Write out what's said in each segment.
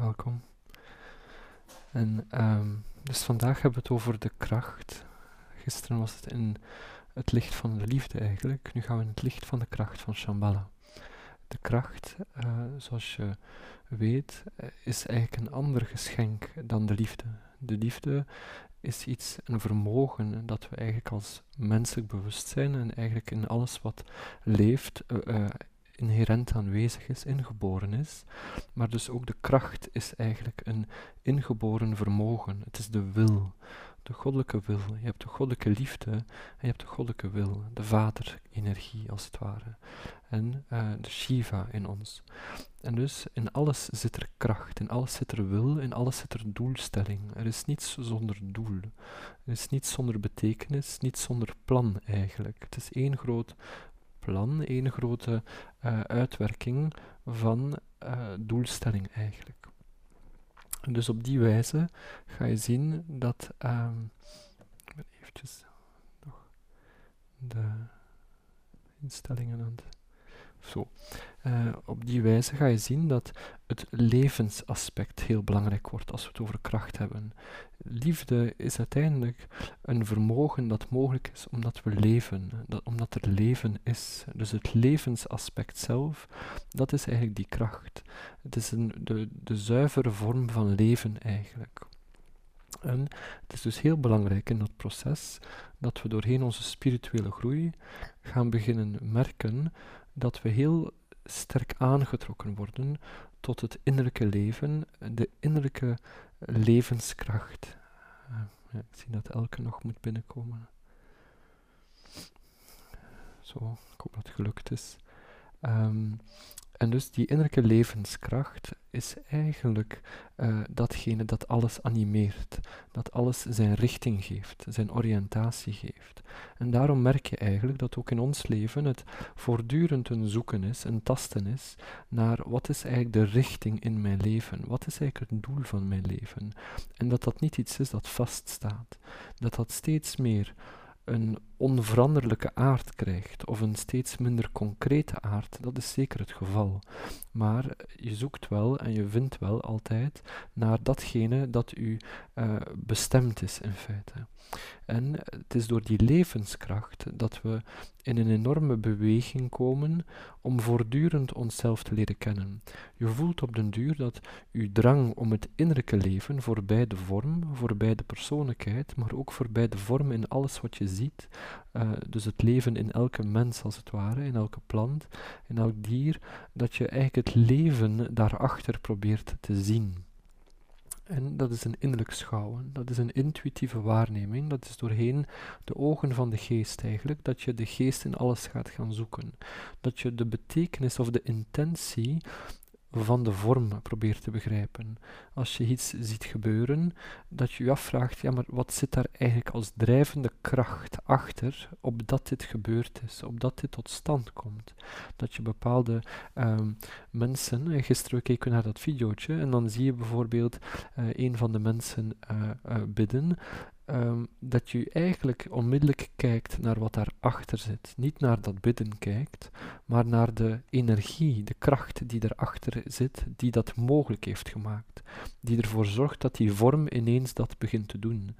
welkom. En ehm, dus vandaag hebben we het over de kracht. Gisteren was het in het licht van de liefde eigenlijk. Nu gaan we in het licht van de kracht van Shambhala. De kracht, uh, zoals je weet, eh, is eigenlijk een ander geschenk dan de liefde. De liefde is iets, een vermogen dat we eigenlijk als menselijk bewustzijn en eigenlijk in alles wat leeft, uh, inherent aanwezig is, ingeboren is. Maar dus ook de kracht is eigenlijk een ingeboren vermogen. Het is de wil, de goddelijke wil. Je hebt de goddelijke liefde en je hebt de goddelijke wil, de vaderenergie als het ware. En uh, de Shiva in ons. En dus in alles zit er kracht, in alles zit er wil, in alles zit er doelstelling. Er is niets zonder doel. Er is niets zonder betekenis, niets zonder plan eigenlijk. Het is één groot plan, één grote uh, uitwerking van uh, doelstelling eigenlijk. Dus op die wijze ga je zien dat. Um, eventjes nog de instellingen aan het zo. Uh, op die wijze ga je zien dat het levensaspect heel belangrijk wordt als we het over kracht hebben. Liefde is uiteindelijk een vermogen dat mogelijk is omdat we leven, dat, omdat er leven is. Dus het levensaspect zelf, dat is eigenlijk die kracht. Het is een, de, de zuivere vorm van leven eigenlijk. En het is dus heel belangrijk in dat proces dat we doorheen onze spirituele groei gaan beginnen merken dat we heel sterk aangetrokken worden tot het innerlijke leven, de innerlijke levenskracht. Ja, ik zie dat elke nog moet binnenkomen. Zo, ik hoop dat het gelukt is. Um, en dus die innerlijke levenskracht is eigenlijk uh, datgene dat alles animeert, dat alles zijn richting geeft, zijn oriëntatie geeft. En daarom merk je eigenlijk dat ook in ons leven het voortdurend een zoeken is, een tasten is naar wat is eigenlijk de richting in mijn leven, wat is eigenlijk het doel van mijn leven. En dat dat niet iets is dat vaststaat, dat dat steeds meer een onveranderlijke aard krijgt, of een steeds minder concrete aard, dat is zeker het geval. Maar je zoekt wel en je vindt wel altijd naar datgene dat u uh, bestemd is in feite. En het is door die levenskracht dat we in een enorme beweging komen om voortdurend onszelf te leren kennen. Je voelt op den duur dat uw drang om het innerlijke leven voorbij de vorm, voorbij de persoonlijkheid, maar ook voorbij de vorm in alles wat je ziet, uh, dus het leven in elke mens als het ware, in elke plant, in elk dier, dat je eigenlijk het leven daarachter probeert te zien. En dat is een innerlijk schouwen, dat is een intuïtieve waarneming, dat is doorheen de ogen van de geest eigenlijk, dat je de geest in alles gaat gaan zoeken. Dat je de betekenis of de intentie van de vorm probeert te begrijpen. Als je iets ziet gebeuren, dat je je afvraagt, ja, maar wat zit daar eigenlijk als drijvende kracht achter, opdat dit gebeurd is, opdat dit tot stand komt. Dat je bepaalde um, mensen, gisteren keken we naar dat videootje, en dan zie je bijvoorbeeld uh, een van de mensen uh, bidden, um, dat je eigenlijk onmiddellijk kijkt naar wat daarachter zit. Niet naar dat bidden kijkt, maar naar de energie, de kracht die erachter zit, die dat mogelijk heeft gemaakt. Die ervoor zorgt dat die vorm ineens dat begint te doen.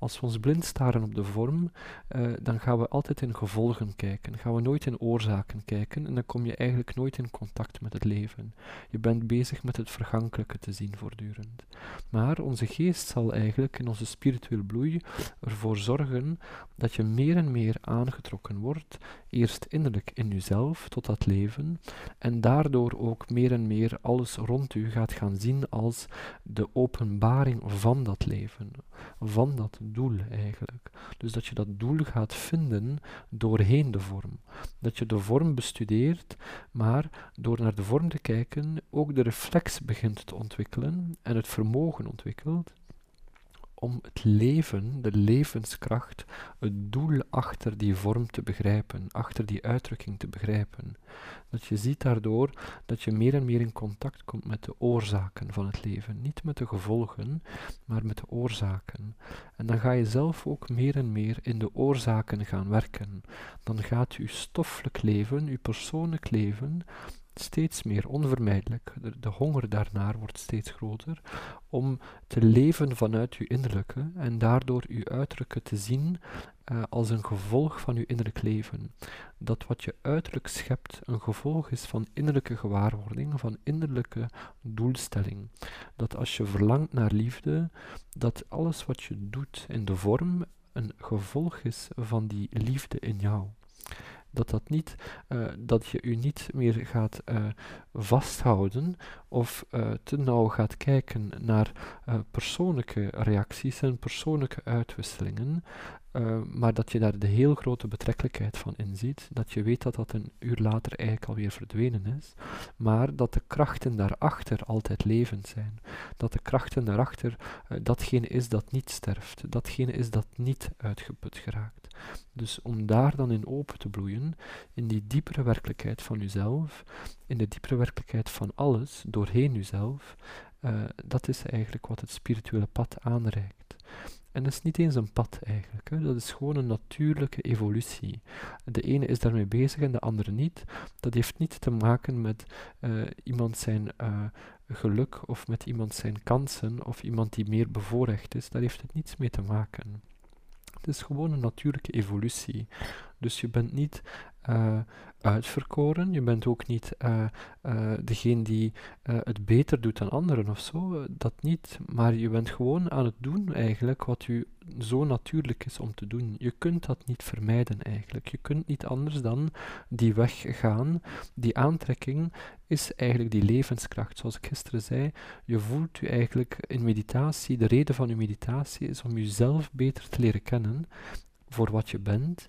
Als we ons blind staren op de vorm, uh, dan gaan we altijd in gevolgen kijken. Gaan we nooit in oorzaken kijken en dan kom je eigenlijk nooit in contact met het leven. Je bent bezig met het vergankelijke te zien voortdurend. Maar onze geest zal eigenlijk in onze spirituele bloei ervoor zorgen dat je meer en meer aangetrokken wordt, eerst innerlijk in jezelf tot dat leven, en daardoor ook meer en meer alles rond u gaat gaan zien als de openbaring van dat leven, van dat doel eigenlijk. Dus dat je dat doel gaat vinden doorheen de vorm. Dat je de vorm bestudeert, maar door naar de vorm te kijken ook de reflex begint te ontwikkelen en het vermogen ontwikkelt om het leven, de levenskracht, het doel achter die vorm te begrijpen, achter die uitdrukking te begrijpen. Dat je ziet daardoor dat je meer en meer in contact komt met de oorzaken van het leven. Niet met de gevolgen, maar met de oorzaken. En dan ga je zelf ook meer en meer in de oorzaken gaan werken. Dan gaat uw stoffelijk leven, uw persoonlijk leven, steeds meer onvermijdelijk. De, honger daarnaar wordt steeds groter om te leven vanuit uw innerlijke en daardoor uw uiterlijke te zien uh, als een gevolg van uw innerlijk leven. Dat wat je uiterlijk schept een gevolg is van innerlijke gewaarwording, van innerlijke doelstelling. Dat als je verlangt naar liefde, dat alles wat je doet in de vorm een gevolg is van die liefde in jou dat, dat, niet, uh, dat je u niet meer gaat uh, vasthouden of uh, te nauw gaat kijken naar persoonlijke reacties en persoonlijke uitwisselingen, maar dat je daar de heel grote betrekkelijkheid van inziet, dat je weet dat dat een uur later eigenlijk alweer verdwenen is, maar dat de krachten daarachter altijd levend zijn, dat de krachten daarachter datgene is dat niet sterft, datgene is dat niet uitgeput geraakt. Dus om daar dan in open te bloeien, in die diepere werkelijkheid van uzelf, in de diepere werkelijkheid van alles, doorheen uzelf, uh, dat is eigenlijk wat het spirituele pad aanreikt. En dat is niet eens een pad eigenlijk, hè. dat is gewoon een natuurlijke evolutie. De ene is daarmee bezig en de andere niet. Dat heeft niet te maken met uh, iemand zijn uh, geluk of met iemand zijn kansen of iemand die meer bevoorrecht is. Daar heeft het niets mee te maken. Is gewoon een natuurlijke evolutie. Dus je bent niet uh, uitverkoren, je bent ook niet uh, uh, degene die het beter doet dan anderen of zo, dat niet, maar je bent gewoon aan het doen eigenlijk wat u zo natuurlijk is om te doen. Je kunt dat niet vermijden eigenlijk. Je kunt niet anders dan die weg gaan. Die aantrekking is eigenlijk die levenskracht. Zoals ik gisteren zei, je voelt u eigenlijk in meditatie, de reden van uw meditatie is om jezelf beter te leren kennen voor wat je bent,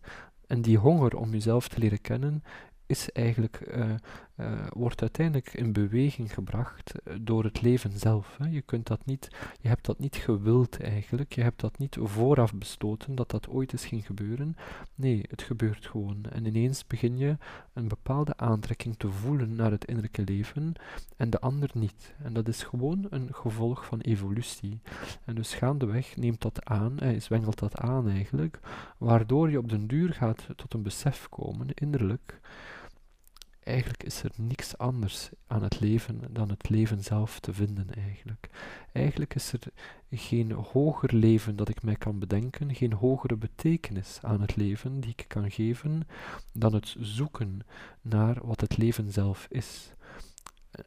en die honger om jezelf te leren kennen is eigenlijk, uh, uh, wordt uiteindelijk in beweging gebracht uh, door het leven zelf. Hè. Je, kunt dat niet, je hebt dat niet gewild eigenlijk, je hebt dat niet vooraf bestoten dat dat ooit eens ging gebeuren. Nee, het gebeurt gewoon. En ineens begin je een bepaalde aantrekking te voelen naar het innerlijke leven en de ander niet. En dat is gewoon een gevolg van evolutie. En dus gaandeweg neemt dat aan, eh, zwengelt dat aan eigenlijk, waardoor je op den duur gaat tot een besef komen, innerlijk, eigenlijk is er niks anders aan het leven dan het leven zelf te vinden eigenlijk. Eigenlijk is er geen hoger leven dat ik mij kan bedenken, geen hogere betekenis aan het leven die ik kan geven dan het zoeken naar wat het leven zelf is.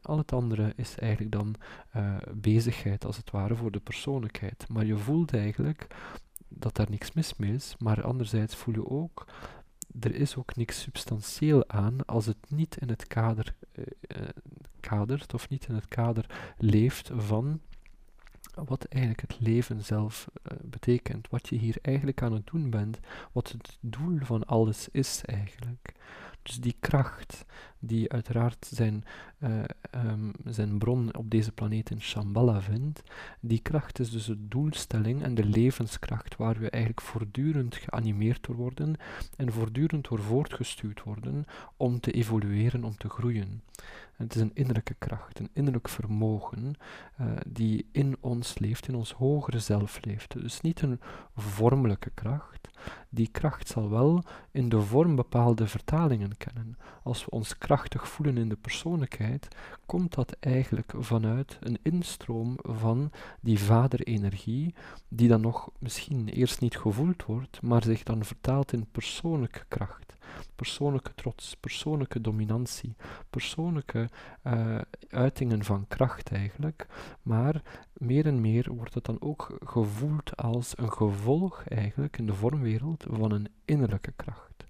Al het andere is eigenlijk dan uh, bezigheid als het ware voor de persoonlijkheid. Maar je voelt eigenlijk dat daar niks mis mee is, maar anderzijds voel je ook er is ook niks substantieel aan als het niet in het kader uh, kadert of niet in het kader leeft van wat eigenlijk het leven zelf uh, betekent, wat je hier eigenlijk aan het doen bent, wat het doel van alles is eigenlijk. Dus die kracht, die uiteraard zijn, uh, um, zijn bron op deze planeet in Shambhala vindt, die kracht is dus de doelstelling en de levenskracht waar we eigenlijk voortdurend geanimeerd door worden en voortdurend door voortgestuurd worden om te evolueren, om te groeien. Het is een innerlijke kracht, een innerlijk vermogen uh, die in ons leeft, in ons hogere zelf leeft. Dus niet een vormelijke kracht. Die kracht zal wel in de vorm bepaalde vertalingen kennen. Als we ons krachtig voelen in de persoonlijkheid, komt dat eigenlijk vanuit een instroom van die vaderenergie, die dan nog misschien eerst niet gevoeld wordt, maar zich dan vertaalt in persoonlijke kracht persoonlijke trots, persoonlijke dominantie, persoonlijke uh, uitingen van kracht eigenlijk, maar meer en meer wordt het dan ook gevoeld als een gevolg eigenlijk in de vormwereld van een innerlijke kracht.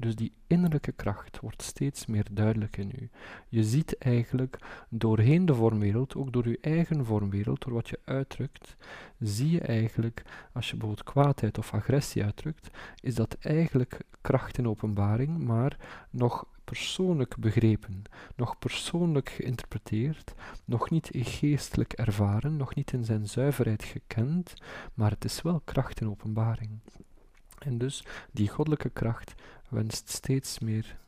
Dus die innerlijke kracht wordt steeds meer duidelijk in u. Je ziet eigenlijk doorheen de vormwereld, ook door je eigen vormwereld, door wat je uitdrukt, zie je eigenlijk, als je bijvoorbeeld kwaadheid of agressie uitdrukt, is dat eigenlijk kracht in openbaring, maar nog persoonlijk begrepen, nog persoonlijk geïnterpreteerd, nog niet geestelijk ervaren, nog niet in zijn zuiverheid gekend, maar het is wel kracht in openbaring. En dus die goddelijke kracht wenst steeds meer.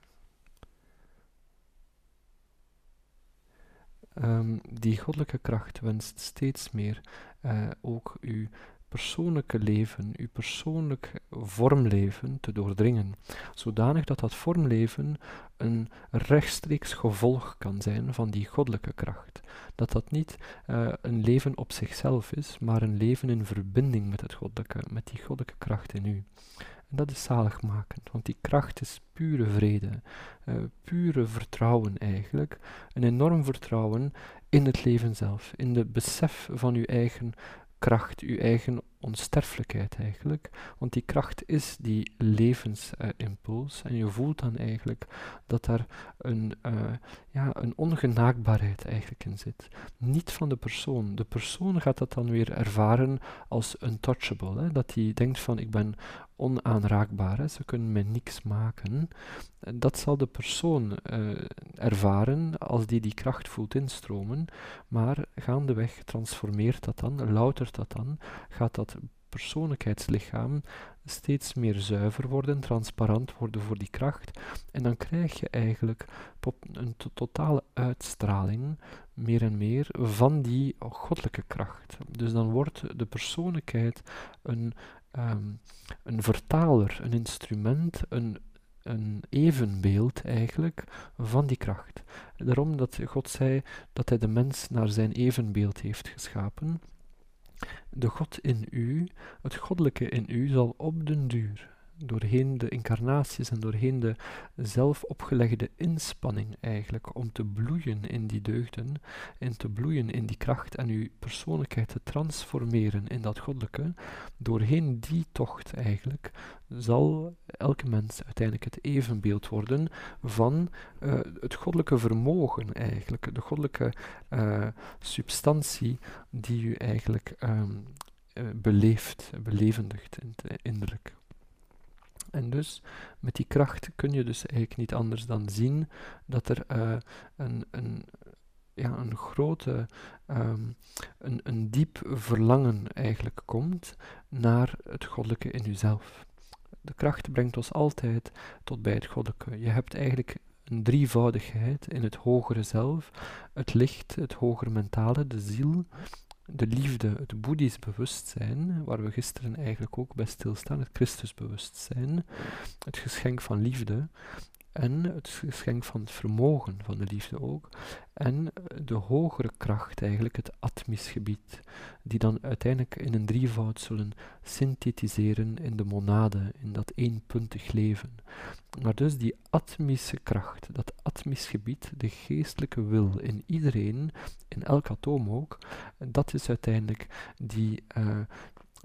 Um, die goddelijke kracht wenst steeds meer uh, ook u persoonlijke leven, uw persoonlijk vormleven te doordringen, zodanig dat dat vormleven een rechtstreeks gevolg kan zijn van die goddelijke kracht. Dat dat niet uh, een leven op zichzelf is, maar een leven in verbinding met het goddelijke, met die goddelijke kracht in u. En dat is zaligmakend, want die kracht is pure vrede, uh, pure vertrouwen eigenlijk, een enorm vertrouwen in het leven zelf, in de besef van uw eigen kracht, uw eigen onsterfelijkheid eigenlijk. Want die kracht is die levensimpuls. en je voelt dan eigenlijk dat daar een, uh, ja, een ongenaakbaarheid eigenlijk in zit. Niet van de persoon. De persoon gaat dat dan weer ervaren als untouchable. Hè? Dat hij denkt van ik ben onaanraakbaar, hè? ze kunnen mij niks maken. Dat zal de persoon uh, ervaren als die die kracht voelt instromen, maar gaandeweg transformeert dat dan, loutert dat dan, gaat dat persoonlijkheidslichaam steeds meer zuiver worden, transparant worden voor die kracht. En dan krijg je eigenlijk een totale uitstraling, meer en meer, van die goddelijke kracht. Dus dan wordt de persoonlijkheid een, ehm, een vertaler, een instrument, een, een evenbeeld eigenlijk van die kracht. Daarom dat God zei dat hij de mens naar zijn evenbeeld heeft geschapen de God in u, het goddelijke in u, zal op den duur, doorheen de incarnaties en doorheen de zelf opgelegde inspanning eigenlijk, om te bloeien in die deugden en te bloeien in die kracht en uw persoonlijkheid te transformeren in dat goddelijke, doorheen die tocht eigenlijk, zal elke mens uiteindelijk het evenbeeld worden van uh, het goddelijke vermogen eigenlijk, de goddelijke uh, substantie die u eigenlijk um, uh, beleeft, belevendigt innerlijk. En dus met die kracht kun je dus eigenlijk niet anders dan zien dat er een, een, ja, een grote, um, een, een diep verlangen eigenlijk komt naar het goddelijke in uzelf de kracht brengt ons altijd tot bij het goddelijke. Je hebt eigenlijk een drievoudigheid in het hogere zelf, het licht, het hogere mentale, de ziel, de liefde, het boeddhisch bewustzijn, waar we gisteren eigenlijk ook bij stilstaan, het Christusbewustzijn, het geschenk van liefde, en het geschenk van het vermogen van de liefde ook, en de hogere kracht eigenlijk, het atmisgebied, die dan uiteindelijk in een drievoud zullen synthetiseren in de monade, in dat eenpuntig leven. Maar dus die atmische kracht, dat atmisgebied, de geestelijke wil in iedereen, in elk atoom ook, dat is uiteindelijk die, uh,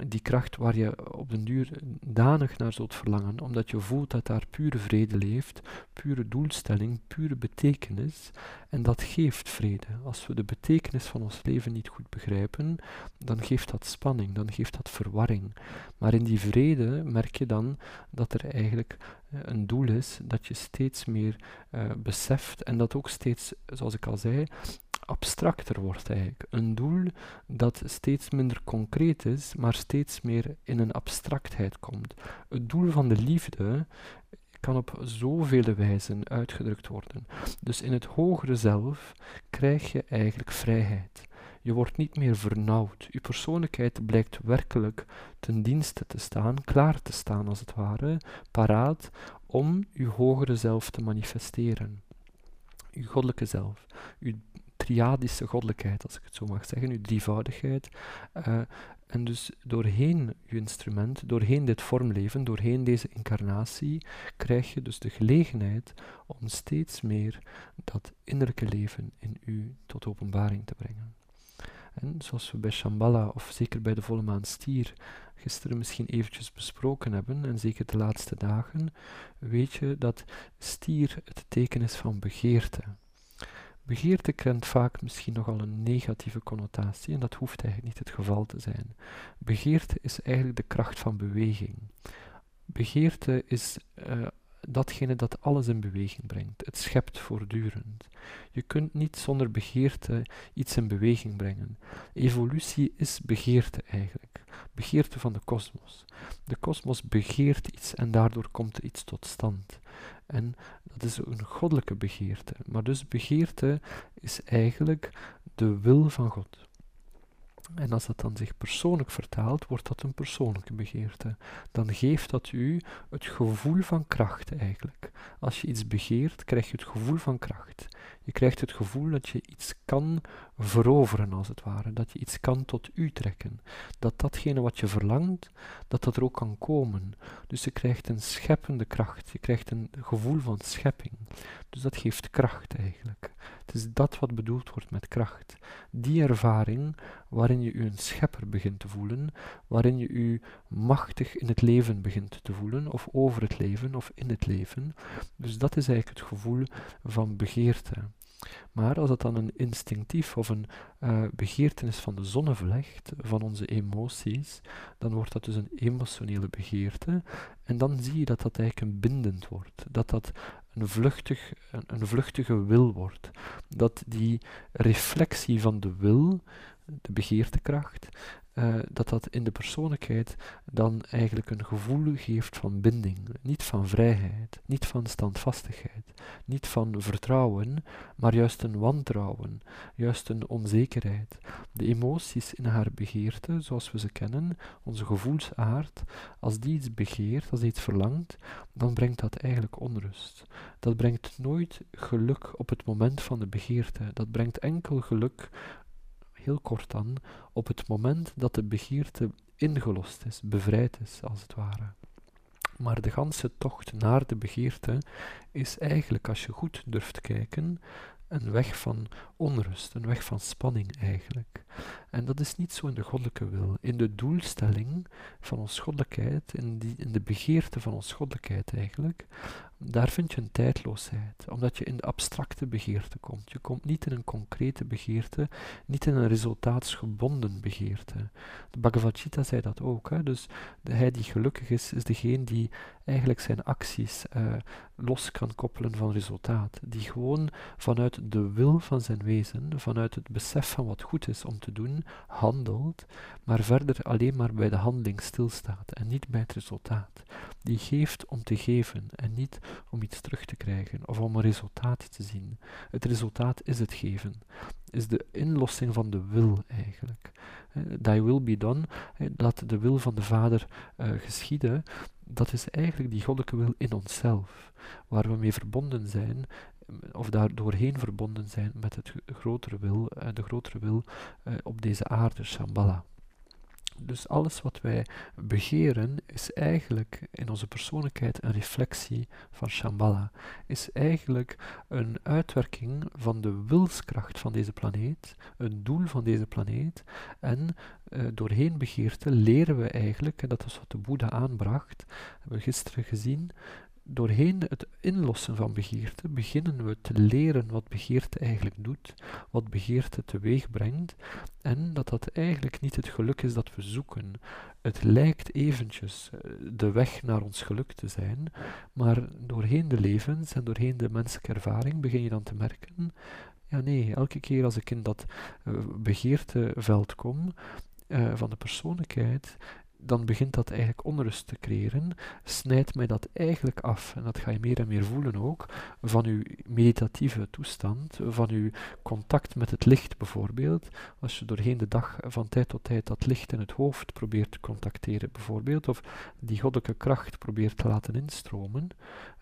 die kracht waar je op den duur danig naar zult verlangen, omdat je voelt dat daar pure vrede leeft, pure doelstelling, pure betekenis, en dat geeft vrede. Als we de betekenis van ons leven niet goed begrijpen, dan geeft dat spanning, dan geeft dat verwarring. Maar in die vrede merk je dan dat er eigenlijk eh, een doel is dat je steeds meer uh, beseft en dat ook steeds, zoals ik al zei, abstracter wordt eigenlijk. Een doel dat steeds minder concreet is, maar steeds meer in een abstractheid komt. Het doel van de liefde kan op zoveel wijzen uitgedrukt worden. Dus in het hogere zelf krijg je eigenlijk vrijheid. Je wordt niet meer vernauwd. Je persoonlijkheid blijkt werkelijk ten dienste te staan, klaar te staan als het ware, paraat om je hogere zelf te manifesteren. Je goddelijke zelf, je triadische goddelijkheid, als ik het zo mag zeggen, uw drievoudigheid. Uh, en dus doorheen je instrument, doorheen dit vormleven, doorheen deze incarnatie, krijg je dus de gelegenheid om steeds meer dat innerlijke leven in u tot openbaring te brengen. En zoals we bij Shambhala, of zeker bij de volle maan stier, gisteren misschien eventjes besproken hebben, en zeker de laatste dagen, weet je dat stier het teken is van begeerte. Begeerte kent vaak misschien nogal een negatieve connotatie en dat hoeft eigenlijk niet het geval te zijn. Begeerte is eigenlijk de kracht van beweging. Begeerte is uh, datgene dat alles in beweging brengt. Het schept voortdurend. Je kunt niet zonder begeerte iets in beweging brengen. Evolutie is begeerte eigenlijk. Begeerte van de kosmos. De kosmos begeert iets en daardoor komt iets tot stand. En dat is een goddelijke begeerte. Maar dus begeerte is eigenlijk de wil van God. En als dat dan zich persoonlijk vertaalt, wordt dat een persoonlijke begeerte. Dan geeft dat u het gevoel van kracht eigenlijk. Als je iets begeert, krijg je het gevoel van kracht. Je krijgt het gevoel dat je iets kan veroveren, als het ware. Dat je iets kan tot u trekken. Dat datgene wat je verlangt, dat dat er ook kan komen. Dus je krijgt een scheppende kracht. Je krijgt een gevoel van schepping. Dus dat geeft kracht eigenlijk. Het is dat wat bedoeld wordt met kracht. Die ervaring waarin je u een schepper begint te voelen, waarin je u machtig in het leven begint te voelen, of over het leven, of in het leven. Dus dat is eigenlijk het gevoel van begeerte. Maar als het dan een instinctief of een uh, begeertenis van de zonnevlecht, van onze emoties, dan wordt dat dus een emotionele begeerte. En dan zie je dat dat eigenlijk een bindend wordt. Dat dat een, vluchtig, een, een vluchtige wil wordt. Dat die reflectie van de wil, de begeertekracht, uh, dat dat in de persoonlijkheid dan eigenlijk een gevoel geeft van binding, niet van vrijheid, niet van standvastigheid, niet van vertrouwen, maar juist een wantrouwen, juist een onzekerheid. De emoties in haar begeerte, zoals we ze kennen, onze gevoelsaard, als die iets begeert, als die iets verlangt, dan brengt dat eigenlijk onrust. Dat brengt nooit geluk op het moment van de begeerte. Dat brengt enkel geluk heel kort dan, op het moment dat de begeerte ingelost is, bevrijd is, als het ware. Maar de ganse tocht naar de begeerte is eigenlijk, als je goed durft kijken, een weg van onrust, een weg van spanning eigenlijk. En dat is niet zo in de goddelijke wil. In de doelstelling van ons goddelijkheid, in, in de begeerte van ons goddelijkheid eigenlijk, daar vind je een tijdloosheid, omdat je in de abstracte begeerte komt. Je komt niet in een concrete begeerte, niet in een resultaatsgebonden begeerte. De Bhagavad Gita zei dat ook. Hè? Dus de, hij die gelukkig is, is degene die eigenlijk zijn acties uh, los kan koppelen van resultaat. Die gewoon vanuit de wil van zijn wezen, vanuit het besef van wat goed is om te doen, handelt, maar verder alleen maar bij de handeling stilstaat en niet bij het resultaat. Die geeft om te geven en niet om iets terug te krijgen of om een resultaat te zien. Het resultaat is het geven, is de inlossing van de wil eigenlijk. Thy will be done, dat de wil van de Vader uh, geschieden, dat is eigenlijk die goddelijke wil in onszelf, waar we mee verbonden zijn, of daar doorheen verbonden zijn met het grotere wil, uh, de grotere wil uh, op deze aarde, Shambhala. Dus alles wat wij begeren is eigenlijk in onze persoonlijkheid een reflectie van Shambhala. Is eigenlijk een uitwerking van de wilskracht van deze planeet, een doel van deze planeet. En uh, doorheen begeerte leren we eigenlijk, en dat is wat de Boeddha aanbracht, hebben we gisteren gezien, doorheen het inlossen van begeerte beginnen we te leren wat begeerte eigenlijk doet, wat begeerte teweeg brengt en dat dat eigenlijk niet het geluk is dat we zoeken. Het lijkt eventjes eh, de weg naar ons geluk te zijn, maar doorheen de levens en doorheen de menselijke ervaring begin je dan te merken, ja nee, elke keer als ik in dat uh, begeerteveld kom, uh, van de persoonlijkheid, dan begint dat eigenlijk onrust te creëren, snijdt mij dat eigenlijk af, en dat ga je meer en meer voelen ook, van uw meditatieve toestand, van uw contact met het licht bijvoorbeeld, als je doorheen de dag van tijd tot tijd dat licht in het hoofd probeert te contacteren bijvoorbeeld, of die goddelijke kracht probeert te laten instromen,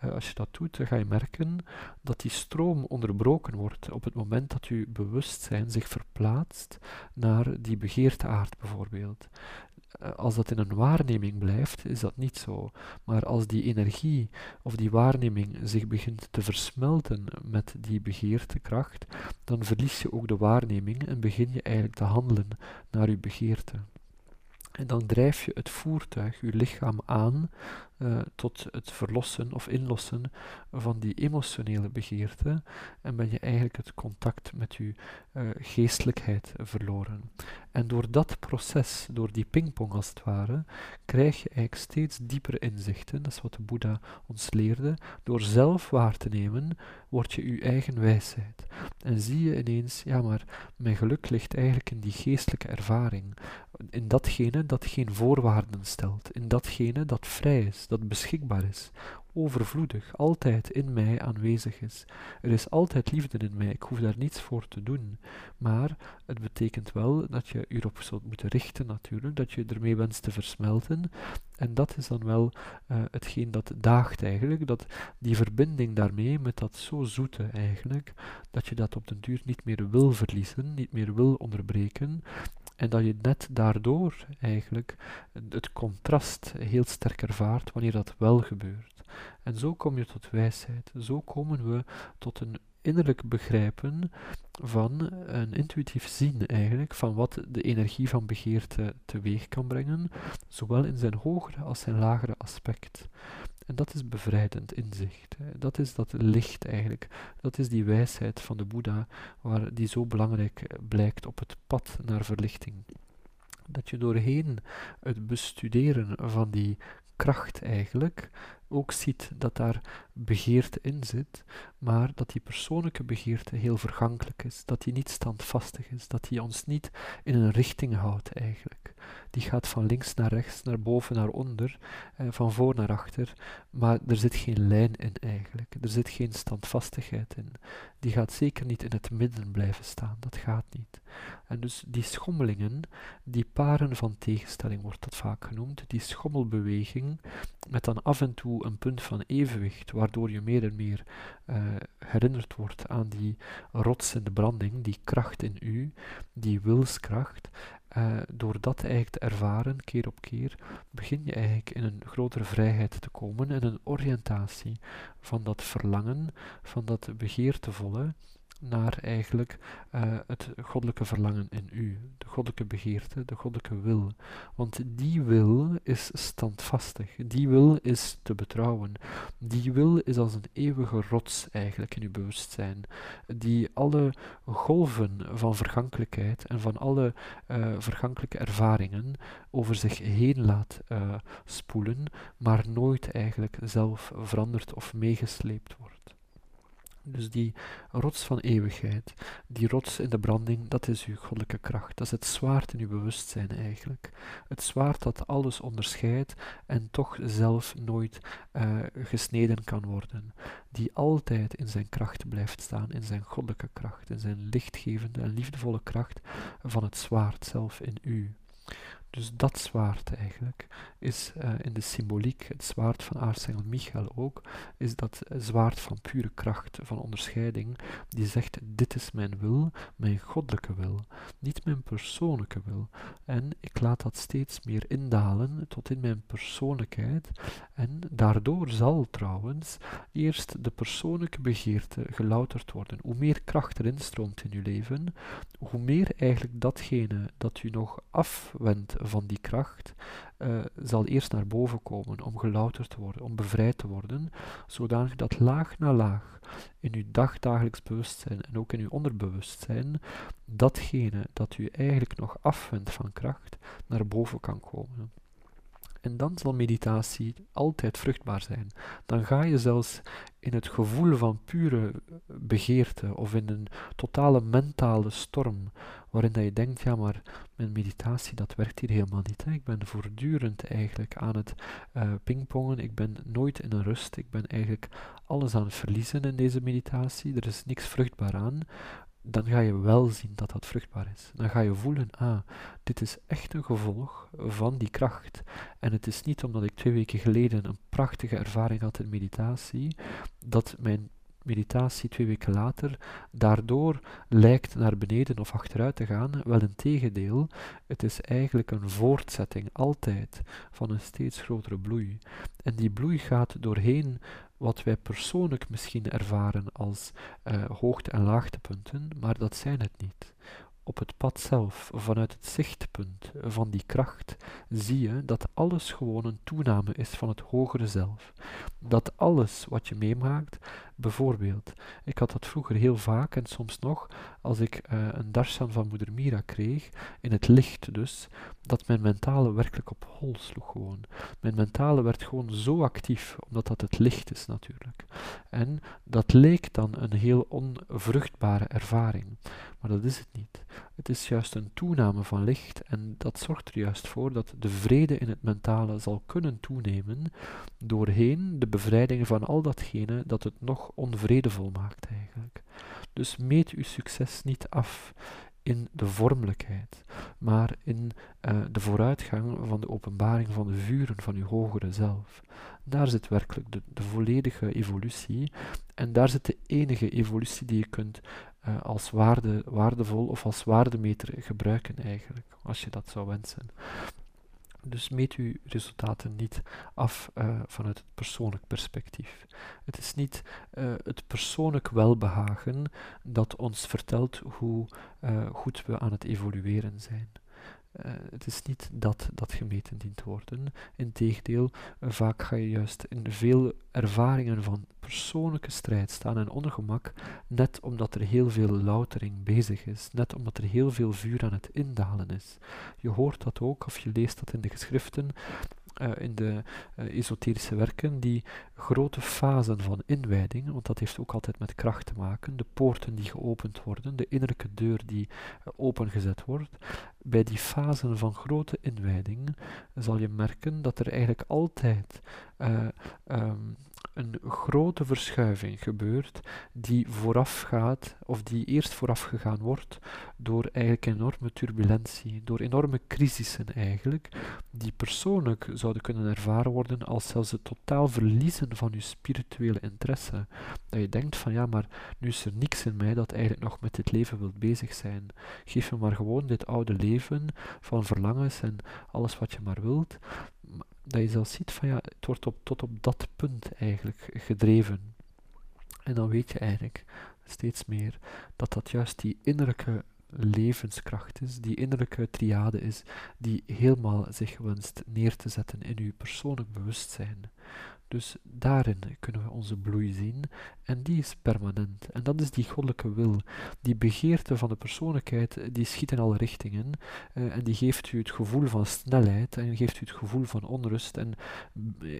uh, als je dat doet, dan ga je merken dat die stroom onderbroken wordt op het moment dat uw bewustzijn zich verplaatst naar die begeerteaard bijvoorbeeld. Eh, als dat in een waarneming blijft, is dat niet zo. Maar als die energie of die waarneming zich begint te versmelten met die begeertekracht, dan verlies je ook de waarneming en begin je eigenlijk te handelen naar je begeerte. En dan drijf je het voertuig, je lichaam aan uh, tot het verlossen of inlossen van die emotionele begeerte en ben je eigenlijk het contact met je uh, geestelijkheid verloren. En door dat proces, door die pingpong als het ware, krijg je eigenlijk steeds diepere inzichten, dat is wat de Boeddha ons leerde, door zelf waar te nemen, word je je eigen wijsheid. En zie je ineens, ja maar mijn geluk ligt eigenlijk in die geestelijke ervaring, in datgene dat geen voorwaarden stelt, in datgene dat vrij is, dat beschikbaar is. Overvloedig, altijd in mij aanwezig is. Er is altijd liefde in mij, ik hoef daar niets voor te doen. Maar het betekent wel dat je erop zult moeten richten natuurlijk, dat je ermee wenst te versmelten. En dat is dan wel uh, hetgeen dat daagt eigenlijk, dat die verbinding daarmee, met dat zo zoete eigenlijk, dat je dat op den duur niet meer wil verliezen, niet meer wil onderbreken, en dat je net daardoor eigenlijk het contrast heel sterk ervaart wanneer dat wel gebeurt. En zo kom je tot wijsheid. Zo komen we tot een innerlijk begrijpen van een intuïtief zien eigenlijk van wat de energie van begeerte teweeg kan brengen, zowel in zijn hogere als zijn lagere aspect. En dat is bevrijdend inzicht. Dat is dat licht eigenlijk. Dat is die wijsheid van de Boeddha, waar die zo belangrijk blijkt op het pad naar verlichting. Dat je doorheen het bestuderen van die kracht eigenlijk ook ziet dat daar begeerte in zit, maar dat die persoonlijke begeerte heel vergankelijk is, dat die niet standvastig is, dat die ons niet in een richting houdt eigenlijk. Die gaat van links naar rechts, naar boven naar onder, eh, van voor naar achter, maar er zit geen lijn in eigenlijk. Er zit geen standvastigheid in. Die gaat zeker niet in het midden blijven staan, dat gaat niet. En dus die schommelingen, die paren van tegenstelling wordt dat vaak genoemd, die schommelbeweging, met dan af en toe een punt van evenwicht, waardoor je meer en meer uh, herinnerd wordt aan die rots de branding, die kracht in u, die wilskracht. Uh, door dat eigenlijk te ervaren, keer op keer, begin je eigenlijk in een grotere vrijheid te komen en een oriëntatie van dat verlangen, van dat begeertevolle, naar eigenlijk uh, het goddelijke verlangen in u, de goddelijke begeerte, de goddelijke wil. Want die wil is standvastig, die wil is te betrouwen, die wil is als een eeuwige rots eigenlijk in uw bewustzijn, die alle golven van vergankelijkheid en van alle uh, vergankelijke ervaringen over zich heen laat uh, spoelen, maar nooit eigenlijk zelf veranderd of meegesleept wordt. Dus die rots van eeuwigheid, die rots in de branding, dat is uw goddelijke kracht. Dat is het zwaard in uw bewustzijn eigenlijk. Het zwaard dat alles onderscheidt en toch zelf nooit uh, gesneden kan worden. Die altijd in zijn kracht blijft staan, in zijn goddelijke kracht, in zijn lichtgevende en liefdevolle kracht van het zwaard zelf in u. Dus dat zwaard eigenlijk is uh, in de symboliek, het zwaard van aartsengel Michael ook, is dat zwaard van pure kracht, van onderscheiding, die zegt, dit is mijn wil, mijn goddelijke wil, niet mijn persoonlijke wil. En ik laat dat steeds meer indalen tot in mijn persoonlijkheid, en daardoor zal trouwens eerst de persoonlijke begeerte gelouterd worden. Hoe meer kracht erin stroomt in uw leven, hoe meer eigenlijk datgene dat u nog afwendt van die kracht uh, zal eerst naar boven komen om gelouterd te worden, om bevrijd te worden, zodanig dat laag na laag in uw dagdagelijks bewustzijn en ook in uw onderbewustzijn datgene dat u eigenlijk nog afwendt van kracht naar boven kan komen. En dan zal meditatie altijd vruchtbaar zijn. Dan ga je zelfs in het gevoel van pure begeerte of in een totale mentale storm, waarin dat je denkt, ja maar mijn meditatie dat werkt hier helemaal niet. Hè. Ik ben voortdurend eigenlijk aan het uh, pingpongen, ik ben nooit in een rust, ik ben eigenlijk alles aan het verliezen in deze meditatie, er is niks vruchtbaar aan dan ga je wel zien dat dat vruchtbaar is. Dan ga je voelen, ah, dit is echt een gevolg van die kracht. En het is niet omdat ik twee weken geleden een prachtige ervaring had in meditatie, dat mijn meditatie twee weken later daardoor lijkt naar beneden of achteruit te gaan. Wel een tegendeel, het is eigenlijk een voortzetting altijd van een steeds grotere bloei. En die bloei gaat doorheen wat wij persoonlijk misschien ervaren als uh, hoogte- en laagtepunten, maar dat zijn het niet. Op het pad zelf, vanuit het zichtpunt van die kracht, zie je dat alles gewoon een toename is van het hogere zelf. Dat alles wat je meemaakt, bijvoorbeeld, ik had dat vroeger heel vaak en soms nog, als ik uh, een darshan van moeder Mira kreeg, in het licht dus, dat mijn mentale werkelijk op hol sloeg gewoon. Mijn mentale werd gewoon zo actief, omdat dat het licht is natuurlijk. En dat leek dan een heel onvruchtbare ervaring, maar dat is het niet. Het is juist een toename van licht en dat zorgt er juist voor dat de vrede in het mentale zal kunnen toenemen doorheen de bevrijding van al datgene dat het nog onvredevol maakt eigenlijk. Dus meet uw succes niet af in de vormelijkheid, maar in uh, de vooruitgang van de openbaring van de vuren van uw hogere zelf. Daar zit werkelijk de, de volledige evolutie en daar zit de enige evolutie die je kunt uh, als waarde, waardevol of als waardemeter gebruiken eigenlijk, als je dat zou wensen. Dus meet uw resultaten niet af uh, vanuit het persoonlijk perspectief. Het is niet uh, het persoonlijk welbehagen dat ons vertelt hoe uh, goed we aan het evolueren zijn. Uh, het is niet dat dat gemeten dient te worden. Integendeel, uh, vaak ga je juist in veel ervaringen van persoonlijke strijd staan en ongemak, net omdat er heel veel loutering bezig is, net omdat er heel veel vuur aan het indalen is. Je hoort dat ook, of je leest dat in de geschriften, uh, in de uh, esoterische werken die grote fasen van inwijding, want dat heeft ook altijd met kracht te maken, de poorten die geopend worden, de innerlijke deur die uh, opengezet wordt. Bij die fasen van grote inwijding zal je merken dat er eigenlijk altijd um, een grote verschuiving gebeurt die voorafgaat, of die eerst voorafgegaan wordt door eigenlijk enorme turbulentie, door enorme crisissen eigenlijk, die persoonlijk zouden kunnen ervaren worden als zelfs het totaal verliezen van je spirituele interesse. Dat je denkt van ja, maar nu is er niks in mij dat eigenlijk nog met dit leven wil bezig zijn. Geef me maar gewoon dit oude leven van verlangens en alles wat je maar wilt dat je zelfs ziet van ja, het wordt op, tot op dat punt eigenlijk gedreven. En dan weet je eigenlijk steeds meer dat dat juist die innerlijke levenskracht is, die innerlijke triade is, die helemaal zich wenst neer te zetten in uw persoonlijk bewustzijn. Dus daarin kunnen we onze bloei zien en die is permanent. En dat is die goddelijke wil. Die begeerte van de persoonlijkheid, die schiet in alle richtingen uh, en die geeft u het gevoel van snelheid en geeft u het gevoel van onrust en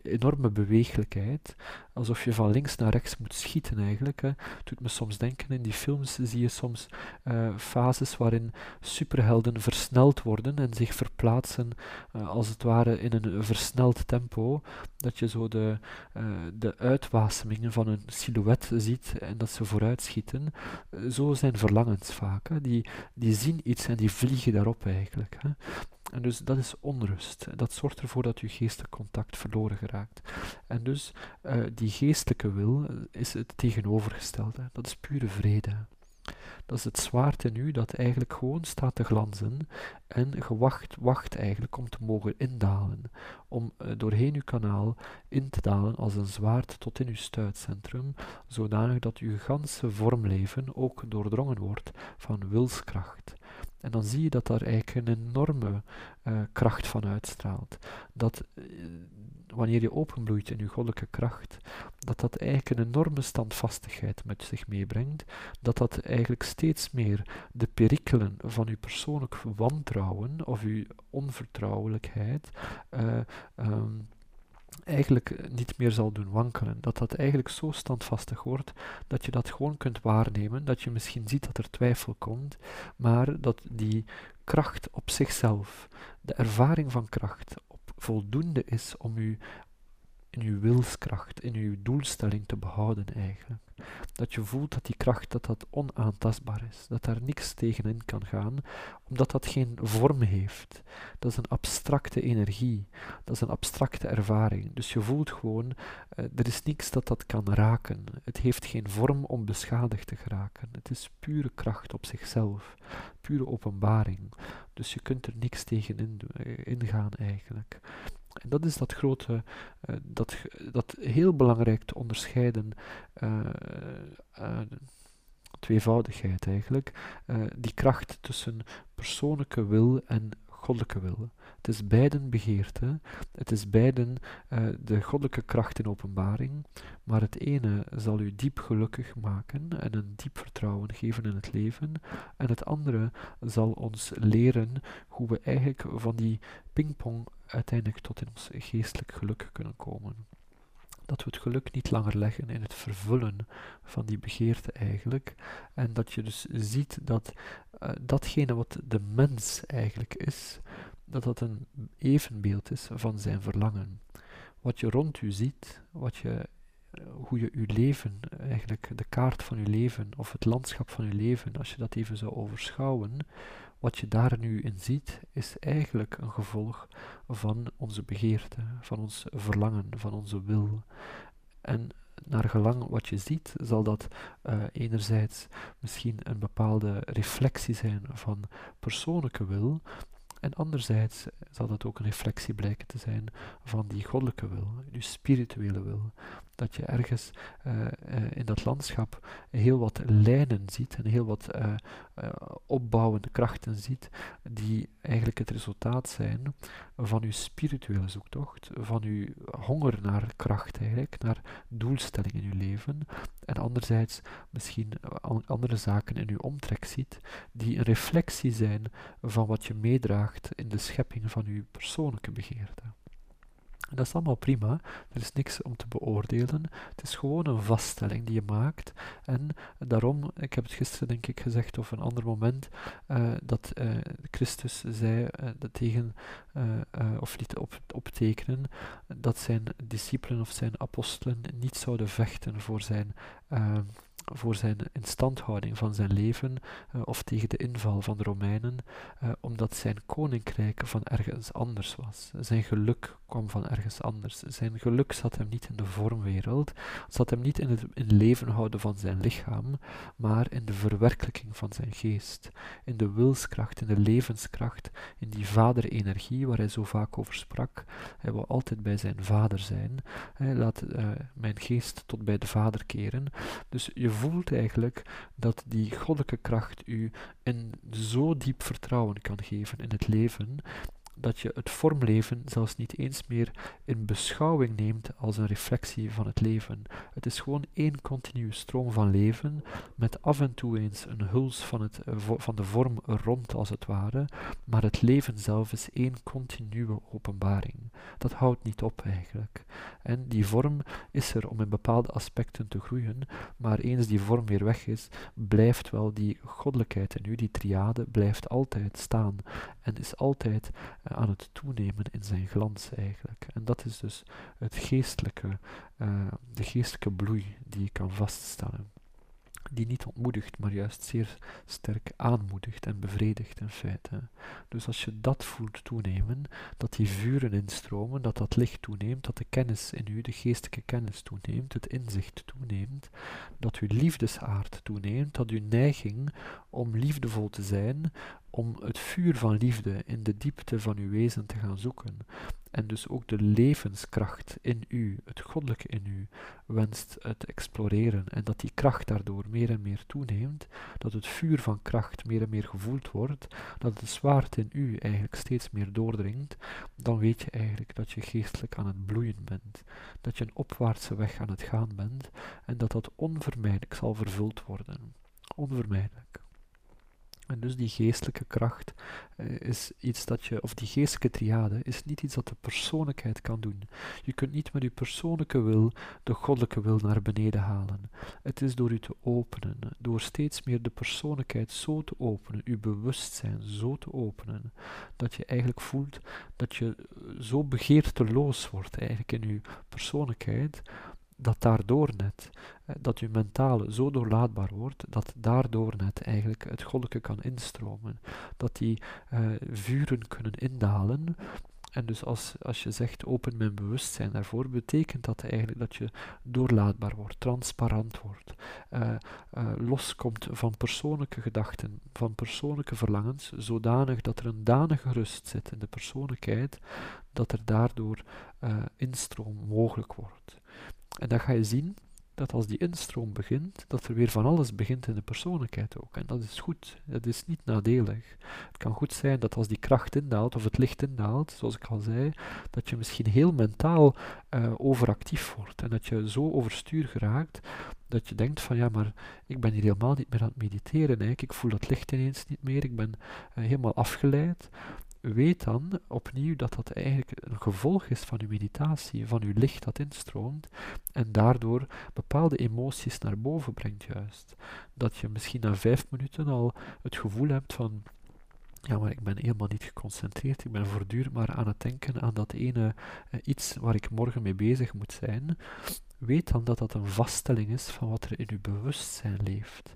enorme beweeglijkheid. Alsof je van links naar rechts moet schieten eigenlijk. Hè. Doet me soms denken, in die films zie je soms uh, fases waarin superhelden versneld worden en zich verplaatsen uh, als het ware in een versneld tempo. Dat je zo de uh, de uitwasemingen van een silhouet ziet en dat ze vooruitschieten, uh, zo zijn verlangens vaak. Hè. Die, die zien iets en die vliegen daarop eigenlijk. Hè. En dus dat is onrust. Dat zorgt ervoor dat je geestelijk contact verloren geraakt. En dus uh, die geestelijke wil is het tegenovergestelde. Dat is pure vrede. Dat is het in u dat eigenlijk gewoon staat te glanzen en gewacht wacht eigenlijk om te mogen indalen, om uh, doorheen uw kanaal in te dalen als een zwaard tot in uw stuitcentrum, zodanig dat uw ganse vormleven ook doordrongen wordt van wilskracht. En dan zie je dat daar eigenlijk een enorme uh, kracht van uitstraalt. Dat uh, wanneer je openbloeit in je goddelijke kracht, dat dat eigenlijk een enorme standvastigheid met zich meebrengt, dat dat eigenlijk steeds meer de perikelen van uw persoonlijk wantrouwen of uw onvertrouwelijkheid uh, um, eigenlijk niet meer zal doen wankelen. Dat dat eigenlijk zo standvastig wordt dat je dat gewoon kunt waarnemen, dat je misschien ziet dat er twijfel komt, maar dat die kracht op zichzelf, de ervaring van kracht, voldoende is om u in uw wilskracht, in uw doelstelling te behouden eigenlijk. Dat je voelt dat die kracht dat dat onaantastbaar is, dat daar niks tegenin kan gaan, omdat dat geen vorm heeft. Dat is een abstracte energie, dat is een abstracte ervaring. Dus je voelt gewoon, uh, er is niks dat dat kan raken. Het heeft geen vorm om beschadigd te geraken. Het is pure kracht op zichzelf, pure openbaring. Dus je kunt er niks tegenin uh, ingaan eigenlijk. En dat is dat grote, uh, dat, dat heel belangrijk te onderscheiden, uh, uh, tweevoudigheid eigenlijk, die kracht tussen persoonlijke wil en goddelijke wil. Het is beiden begeerte, het is beiden de goddelijke kracht in openbaring, maar het ene zal u diep gelukkig maken en een diep vertrouwen geven in het leven, en het andere zal ons leren hoe we eigenlijk van die pingpong uiteindelijk tot in ons geestelijk geluk kunnen komen. dat we het geluk niet langer leggen in het vervullen van die begeerte eigenlijk. En dat je dus ziet dat uh, datgene wat de mens eigenlijk is, dat dat een evenbeeld is van zijn verlangen. Wat je rond u ziet, wat je, eh, hoe je uw leven, eigenlijk de kaart van uw leven of het landschap van uw leven, als je dat even zou overschouwen, wat je daar nu in ziet, is eigenlijk een gevolg van onze begeerte, van ons verlangen, van onze wil. En naar gelang wat je ziet, zal dat uh, enerzijds misschien een bepaalde reflectie zijn van persoonlijke wil, en anderzijds zal dat ook een reflectie blijken te zijn van die goddelijke wil, die spirituele wil. Dat je ergens uh, uh, in dat landschap heel wat lijnen ziet en heel wat uh, opbouwende krachten ziet, die eigenlijk het resultaat zijn van uw spirituele zoektocht, van uw honger naar kracht eigenlijk, naar doelstelling in uw leven. En anderzijds misschien andere zaken in uw omtrek ziet, die een reflectie zijn van wat je meedraagt in de schepping van uw persoonlijke begeerte. En dat is allemaal prima, er is niks om te beoordelen. Het is gewoon een vaststelling die je maakt. En daarom, ik heb het gisteren denk ik gezegd of een ander moment, uh, dat uh, Christus zei uh, dat tegen, of liet op, optekenen, dat zijn discipelen of zijn apostelen niet zouden vechten voor zijn voor zijn instandhouding van zijn leven uh, of tegen de inval van de Romeinen, uh, omdat zijn koninkrijk van ergens anders was. Zijn geluk kwam van ergens anders. Zijn geluk zat hem niet in de vormwereld, zat hem niet in het in leven houden van zijn lichaam, maar in de verwerkelijking van zijn geest, in de wilskracht, in de levenskracht, in die vaderenergie waar hij zo vaak over sprak. Hij wil altijd bij zijn vader zijn. Hij laat uh, mijn geest tot bij de vader keren. Dus je voelt eigenlijk dat die goddelijke kracht u een zo diep vertrouwen kan geven in het leven, dat je het vormleven zelfs niet eens meer in beschouwing neemt als een reflectie van het leven. Het is gewoon één continue stroom van leven, met af en toe eens een huls van, het, eh, van de vorm rond als het ware, maar het leven zelf is één continue openbaring. Dat houdt niet op eigenlijk. En die vorm is er om in bepaalde aspecten te groeien, maar eens die vorm weer weg is, blijft wel die goddelijkheid in u, die triade, blijft altijd staan en is altijd aan het toenemen in zijn glans eigenlijk. En dat is dus het geestelijke, uh, de geestelijke bloei die je kan vaststellen die niet ontmoedigt, maar juist zeer sterk aanmoedigt en bevredigt in feite. Dus als je dat voelt toenemen, dat die vuren instromen, dat dat licht toeneemt, dat de kennis in u, de geestelijke kennis toeneemt, het inzicht toeneemt, dat uw liefdesaard toeneemt, dat uw neiging om liefdevol te zijn, om het vuur van liefde in de diepte van uw wezen te gaan zoeken, en dus ook de levenskracht in u, het goddelijke in u, wenst te exploreren en dat die kracht daardoor meer en meer toeneemt, dat het vuur van kracht meer en meer gevoeld wordt, dat het zwaard in u eigenlijk steeds meer doordringt, dan weet je eigenlijk dat je geestelijk aan het bloeien bent, dat je een opwaartse weg aan het gaan bent en dat dat onvermijdelijk zal vervuld worden. Onvermijdelijk. En dus die geestelijke kracht uh, is iets dat je, of die geestelijke triade, is niet iets dat de persoonlijkheid kan doen. Je kunt niet met je persoonlijke wil de goddelijke wil naar beneden halen. Het is door u te openen, door steeds meer de persoonlijkheid zo te openen, uw bewustzijn zo te openen, dat je eigenlijk voelt dat je zo begeerteloos wordt eigenlijk in uw persoonlijkheid, dat daardoor net, eh, dat uw mentale zo doorlaatbaar wordt, dat daardoor net eigenlijk het goddelijke kan instromen. Dat die uh, vuren kunnen indalen. En dus als, als je zegt open mijn bewustzijn daarvoor, betekent dat eigenlijk dat je doorlaatbaar wordt, transparant wordt, uh, loskomt van persoonlijke gedachten, van persoonlijke verlangens, zodanig dat er een danige rust zit in de persoonlijkheid, dat er daardoor instroom mogelijk wordt. En dan ga je zien dat als die instroom begint, dat er weer van alles begint in de persoonlijkheid ook. En dat is goed, dat is niet nadelig. Het kan goed zijn dat als die kracht indaalt, of het licht indaalt, zoals ik al zei, dat je misschien heel mentaal uh, overactief wordt en dat je zo overstuur geraakt, dat je denkt van ja, maar ik ben hier helemaal niet meer aan het mediteren, eigenlijk. ik voel dat licht ineens niet meer, ik ben uh, helemaal afgeleid. Weet dan opnieuw dat dat eigenlijk een gevolg is van uw meditatie, van uw licht dat instroomt en daardoor bepaalde emoties naar boven brengt juist. Dat je misschien na vijf minuten al het gevoel hebt van ja, maar ik ben helemaal niet geconcentreerd. Ik ben voortdurend maar aan het denken aan dat ene eh, iets waar ik morgen mee bezig moet zijn. Weet dan dat dat een vaststelling is van wat er in uw bewustzijn leeft.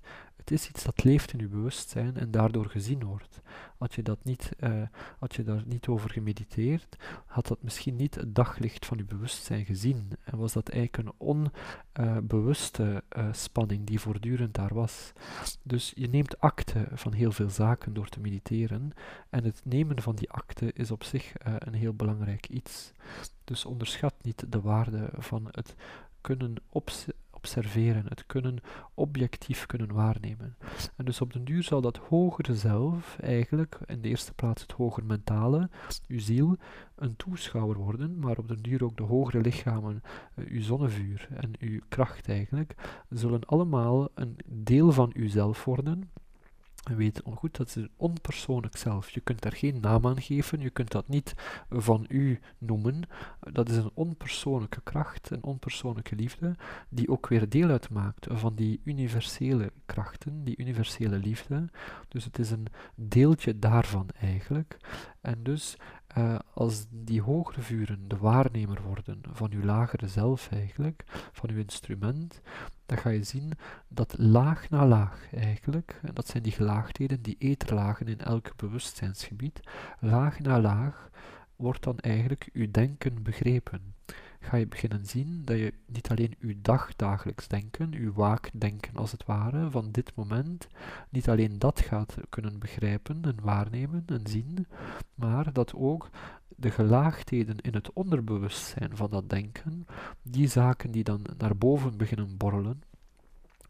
Is iets dat leeft in uw bewustzijn en daardoor gezien wordt. Had je, dat niet, uh, had je daar niet over gemediteerd, had dat misschien niet het daglicht van uw bewustzijn gezien. En was dat eigenlijk een onbewuste uh, spanning die voortdurend daar was. Dus je neemt akte van heel veel zaken door te mediteren. En het nemen van die akte is op zich een heel belangrijk iets. Dus onderschat niet de waarde van het kunnen observeren, het kunnen objectief kunnen waarnemen. En dus op den duur zal dat hogere zelf eigenlijk, in de eerste plaats het hoger mentale, uw ziel, een toeschouwer worden, maar op den duur ook de hogere lichamen, uh, uw zonnevuur en uw kracht eigenlijk, zullen allemaal een deel van uzelf worden weet goed, dat is een onpersoonlijk zelf. Je kunt daar geen naam aan geven, je kunt dat niet van u noemen. Dat is een onpersoonlijke kracht, een onpersoonlijke liefde, die ook weer deel uitmaakt van die universele krachten, die universele liefde. Dus het is een deeltje daarvan eigenlijk. En dus uh, als die hogere vuren de waarnemer worden van uw lagere zelf eigenlijk, van uw instrument, dan ga je zien dat laag na laag eigenlijk, en dat zijn die gelaagdheden, die eterlagen in elk bewustzijnsgebied, laag na laag wordt dan eigenlijk uw denken begrepen ga je beginnen zien dat je niet alleen uw dagdagelijks denken, uw waakdenken als het ware, van dit moment, niet alleen dat gaat kunnen begrijpen en waarnemen en zien, maar dat ook de gelaagdheden in het onderbewustzijn van dat denken, die zaken die dan naar boven beginnen borrelen,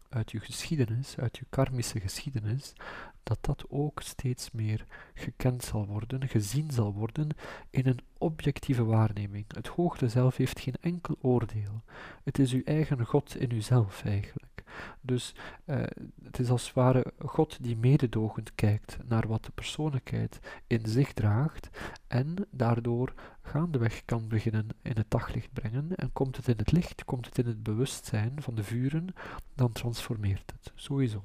uit je geschiedenis, uit je karmische geschiedenis, dat dat ook steeds meer gekend zal worden, gezien zal worden in een objectieve waarneming. Het hoogte zelf heeft geen enkel oordeel. Het is uw eigen God in uzelf eigenlijk. Dus uh, het is als het ware God die mededogend kijkt naar wat de persoonlijkheid in zich draagt en daardoor gaandeweg kan beginnen in het daglicht brengen en komt het in het licht, komt het in het bewustzijn van de vuren, dan transformeert het, sowieso.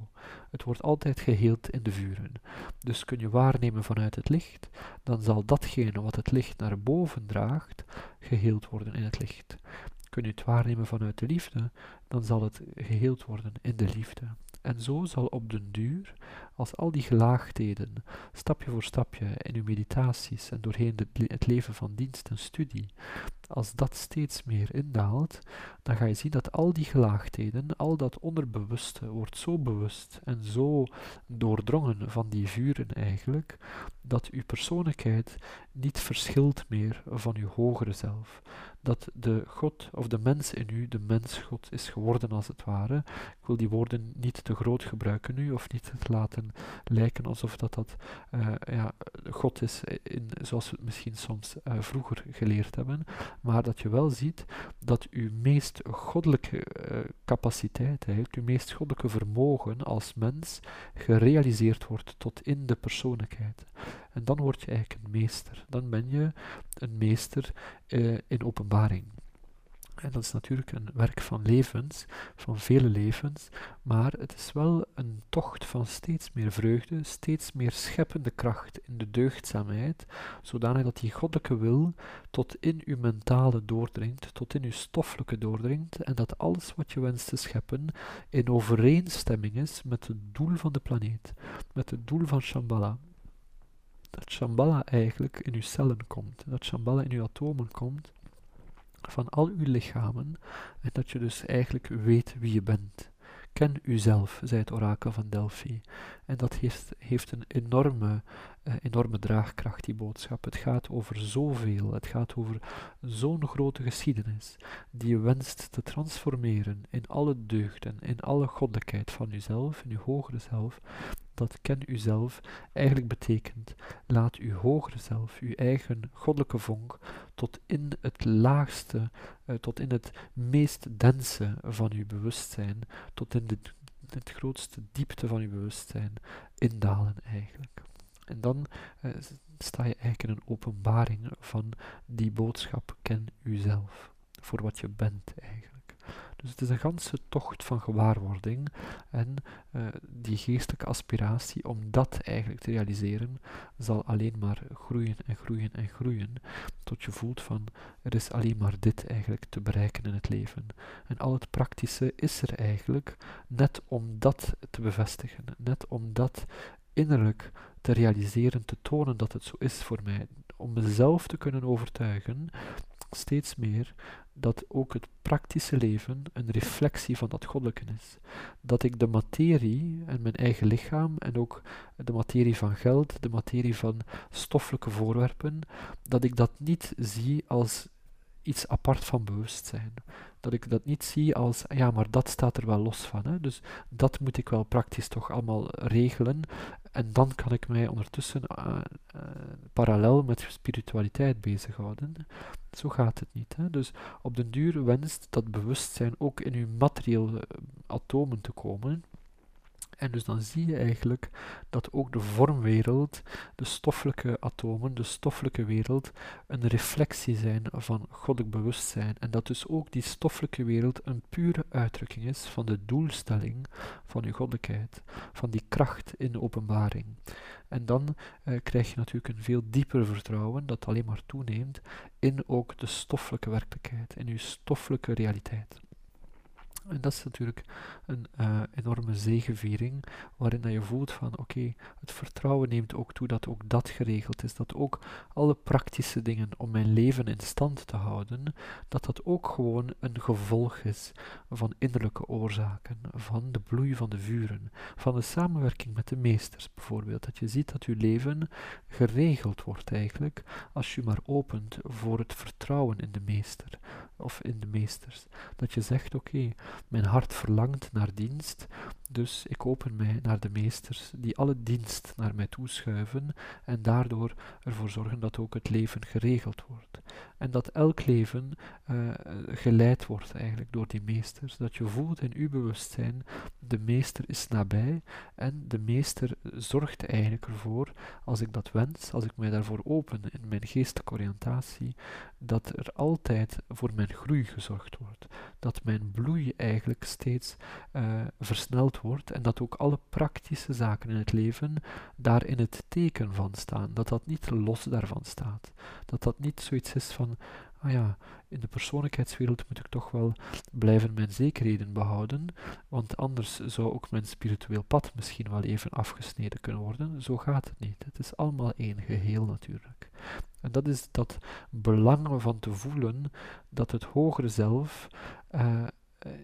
Het wordt altijd geheeld in de vuren. Dus kun je waarnemen vanuit het licht, dan zal datgene wat het licht naar boven draagt, geheeld worden in het licht. Kun je het waarnemen vanuit de liefde, dan zal het geheeld worden in de liefde. En zo zal op den duur, als al die gelaagdheden, stapje voor stapje in uw meditaties en doorheen het leven van dienst en studie, als dat steeds meer indaalt, dan ga je zien dat al die gelaagdheden, al dat onderbewuste, wordt zo bewust en zo doordrongen van die vuren eigenlijk, dat uw persoonlijkheid niet verschilt meer van uw hogere zelf. Dat de God of de mens in u de mensgod is geworden als het ware. Ik wil die woorden niet te groot gebruiken nu, of niet te laten lijken alsof dat, dat uh, ja, God is in, zoals we het misschien soms uh, vroeger geleerd hebben, maar dat je wel ziet dat uw meest goddelijke uh, capaciteit, eigenlijk, uw meest goddelijke vermogen als mens gerealiseerd wordt tot in de persoonlijkheid. En dan word je eigenlijk een meester. Dan ben je een meester uh, in openbaring. En dat is natuurlijk een werk van levens, van vele levens, maar het is wel een tocht van steeds meer vreugde, steeds meer scheppende kracht in de deugdzaamheid, zodanig dat die goddelijke wil tot in uw mentale doordringt, tot in uw stoffelijke doordringt, en dat alles wat je wenst te scheppen in overeenstemming is met het doel van de planeet, met het doel van Shambhala. Dat Shambhala eigenlijk in uw cellen komt, dat Shambhala in uw atomen komt, van al uw lichamen en dat je dus eigenlijk weet wie je bent. Ken uzelf, zei het orakel van Delphi. En dat heeft, heeft een enorme, uh, enorme draagkracht, die boodschap. Het gaat over zoveel, het gaat over zo'n grote geschiedenis, die je wenst te transformeren in alle deugden, in alle goddelijkheid van uzelf, in uw hogere zelf, dat ken u zelf. Eigenlijk betekent, laat uw hogere zelf, uw eigen goddelijke vonk, tot in het laagste, uh, tot in het meest dense van uw bewustzijn, tot in de, het grootste diepte van uw bewustzijn indalen eigenlijk. En dan uh, sta je eigenlijk in een openbaring van die boodschap, ken uzelf, voor wat je bent eigenlijk. Dus het is een ganse tocht van gewaarwording en uh, die geestelijke aspiratie om dat eigenlijk te realiseren zal alleen maar groeien en groeien en groeien tot je voelt van er is alleen maar dit eigenlijk te bereiken in het leven. En al het praktische is er eigenlijk net om dat te bevestigen, net om dat innerlijk te realiseren, te tonen dat het zo is voor mij, om mezelf te kunnen overtuigen steeds meer dat ook het praktische leven een reflectie van dat goddelijke is. Dat ik de materie en mijn eigen lichaam en ook de materie van geld, de materie van stoffelijke voorwerpen, dat ik dat niet zie als iets apart van bewustzijn. Dat ik dat niet zie als, ja, maar dat staat er wel los van. Hè? Dus dat moet ik wel praktisch toch allemaal regelen. En dan kan ik mij ondertussen uh, uh, parallel met spiritualiteit bezighouden. Zo gaat het niet. Hè? Dus op den duur wenst dat bewustzijn ook in uw materiële eh, atomen te komen. En dus dan zie je eigenlijk dat ook de vormwereld, de stoffelijke atomen, de stoffelijke wereld, een reflectie zijn van goddelijk bewustzijn. En dat dus ook die stoffelijke wereld een pure uitdrukking is van de doelstelling van uw goddelijkheid, van die kracht in de openbaring. En dan eh, krijg je natuurlijk een veel dieper vertrouwen, dat alleen maar toeneemt, in ook de stoffelijke werkelijkheid, in uw stoffelijke realiteit. En dat is natuurlijk een uh, enorme zegeviering, waarin dat je voelt van oké, het vertrouwen neemt ook toe dat ook dat geregeld is, dat ook alle praktische dingen om mijn leven in stand te houden, dat dat ook gewoon een gevolg is van innerlijke oorzaken, van de bloei van de vuren, van de samenwerking met de meesters bijvoorbeeld, dat je ziet dat je leven geregeld wordt eigenlijk, als je maar opent voor het vertrouwen in de meester, of in de meesters. Dat je zegt oké, mijn hart verlangt naar dienst, dus ik open mij naar de meesters die alle dienst naar mij toeschuiven en daardoor ervoor zorgen dat ook het leven geregeld wordt. En dat elk leven uh, geleid wordt eigenlijk door die meesters. Dat je voelt in uw bewustzijn, de meester is nabij en de meester zorgt eigenlijk ervoor, als ik dat wens, als ik mij daarvoor open in mijn geestelijke oriëntatie, dat er altijd voor mijn groei gezorgd wordt. Dat mijn bloei eigenlijk steeds uh, versneld wordt en dat ook alle praktische zaken in het leven daar in het teken van staan. Dat dat niet los daarvan staat. Dat dat niet zoiets is van, ah ja, in de persoonlijkheidswereld moet ik toch wel blijven mijn zekerheden behouden, want anders zou ook mijn spiritueel pad misschien wel even afgesneden kunnen worden. Zo gaat het niet. Het is allemaal één geheel natuurlijk. En dat is dat belang van te voelen dat het hogere zelf uh,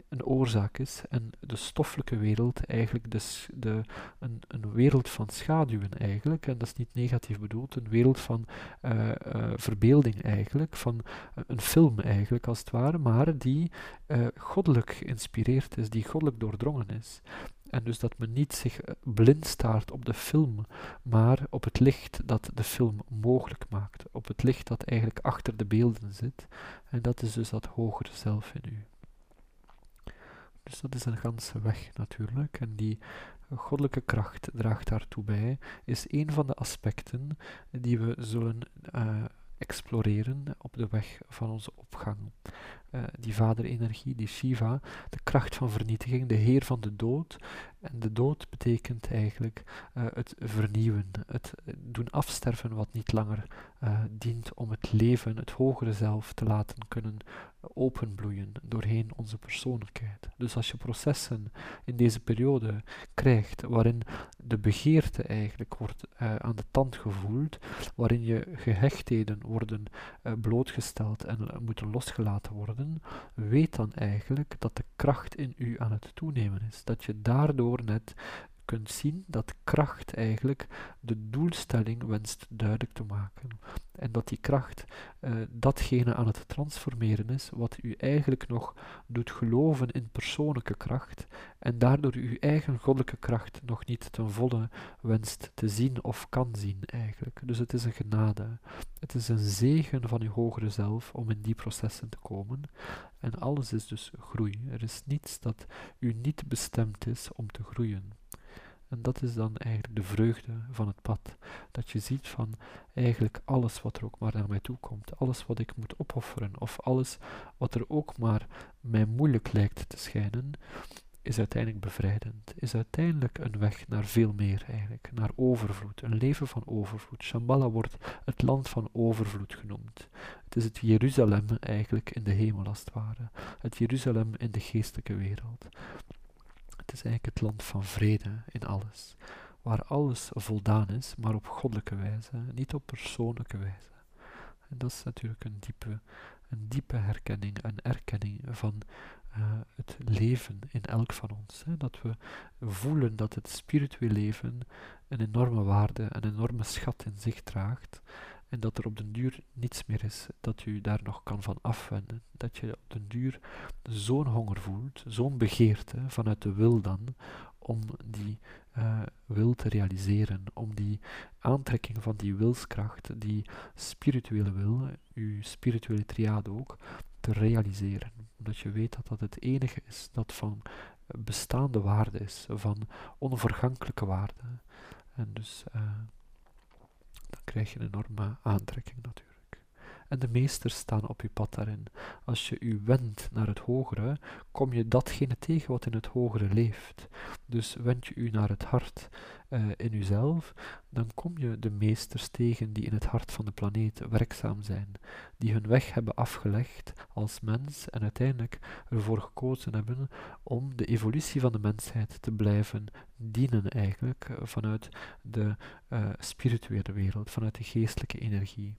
een oorzaak is en de stoffelijke wereld eigenlijk de, een, een wereld van schaduwen eigenlijk, en dat is niet negatief bedoeld, een wereld van uh, uh, verbeelding eigenlijk, van een film eigenlijk als het ware, maar die goddelijk geïnspireerd is, die goddelijk doordrongen is. En dus dat men niet zich blind staart op de film, maar op het licht dat de film mogelijk maakt, op het licht dat eigenlijk achter de beelden zit. En dat is dus dat hogere zelf in u. Dus dat is een ganse weg natuurlijk. En die goddelijke kracht draagt daartoe bij, is een van de aspecten die we zullen uh, exploreren op de weg van onze opgang. Uh, die vaderenergie, die Shiva, de kracht van vernietiging, de heer van de dood. En de dood betekent eigenlijk uh, het vernieuwen, het doen afsterven wat niet langer uh, dient om het leven, het hogere zelf te laten kunnen openbloeien doorheen onze persoonlijkheid. Dus als je processen in deze periode krijgt waarin de begeerte eigenlijk wordt aan de tand gevoeld, waarin je gehechtheden worden blootgesteld en moeten losgelaten worden, weet dan eigenlijk dat de kracht in u aan het toenemen is. Dat je daardoor net kunt zien dat kracht eigenlijk de doelstelling wenst duidelijk te maken. En dat die kracht uh, datgene aan het transformeren is wat u eigenlijk nog doet geloven in persoonlijke kracht en daardoor uw eigen goddelijke kracht nog niet ten volle wenst te zien of kan zien eigenlijk. Dus het is een genade. Het is een zegen van uw hogere zelf om in die processen te komen. En alles is dus groei. Er is niets dat u niet bestemd is om te groeien. En dat is dan eigenlijk de vreugde van het pad. Dat je ziet van eigenlijk alles wat er ook maar naar mij toe komt, alles wat ik moet opofferen, of alles wat er ook maar mij moeilijk lijkt te schijnen, is uiteindelijk bevrijdend, is uiteindelijk een weg naar veel meer eigenlijk, naar overvloed, een leven van overvloed. Shambhala wordt het land van overvloed genoemd. Het is het Jeruzalem eigenlijk in de hemel als het ware, het Jeruzalem in de geestelijke wereld. Is eigenlijk het land van vrede in alles, waar alles voldaan is, maar op goddelijke wijze, niet op persoonlijke wijze. En dat is natuurlijk een diepe, een diepe herkenning en erkenning van uh, het leven in elk van ons. Hè? Dat we voelen dat het spiritueel leven een enorme waarde, een enorme schat in zich draagt. En dat er op den duur niets meer is dat u daar nog kan van afwenden. Dat je op den duur zo'n honger voelt, zo'n begeerte vanuit de wil dan, om die uh, wil te realiseren, om die aantrekking van die wilskracht, die spirituele wil, uw spirituele triade ook, te realiseren. Omdat je weet dat dat het enige is dat van bestaande waarde is, van onvergankelijke waarde. En dus uh, krijg je een enorme aantrekking natuurlijk. En de meesters staan op je pad daarin. Als je u wendt naar het hogere, kom je datgene tegen wat in het hogere leeft. Dus wend je u naar het hart uh, in uzelf, dan kom je de meesters tegen die in het hart van de planeet werkzaam zijn, die hun weg hebben afgelegd als mens en uiteindelijk ervoor gekozen hebben om de evolutie van de mensheid te blijven dienen eigenlijk vanuit de uh, spirituele wereld, vanuit de geestelijke energie.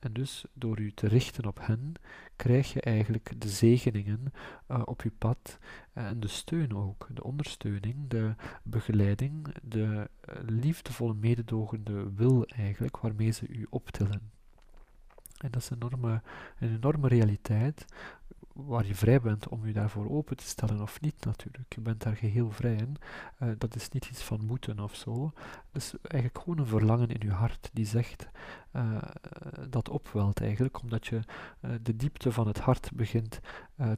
En dus door u te richten op hen, krijg je eigenlijk de zegeningen uh, op je pad en de steun ook, de ondersteuning, de begeleiding, de uh, liefdevolle mededogende wil eigenlijk waarmee ze u optillen. En dat is een enorme, een enorme realiteit waar je vrij bent om je daarvoor open te stellen of niet natuurlijk. Je bent daar geheel vrij in. Uh, dat is niet iets van moeten of zo. Dat is eigenlijk gewoon een verlangen in je hart die zegt, uh, dat opwelt eigenlijk, omdat je uh, de diepte van het hart begint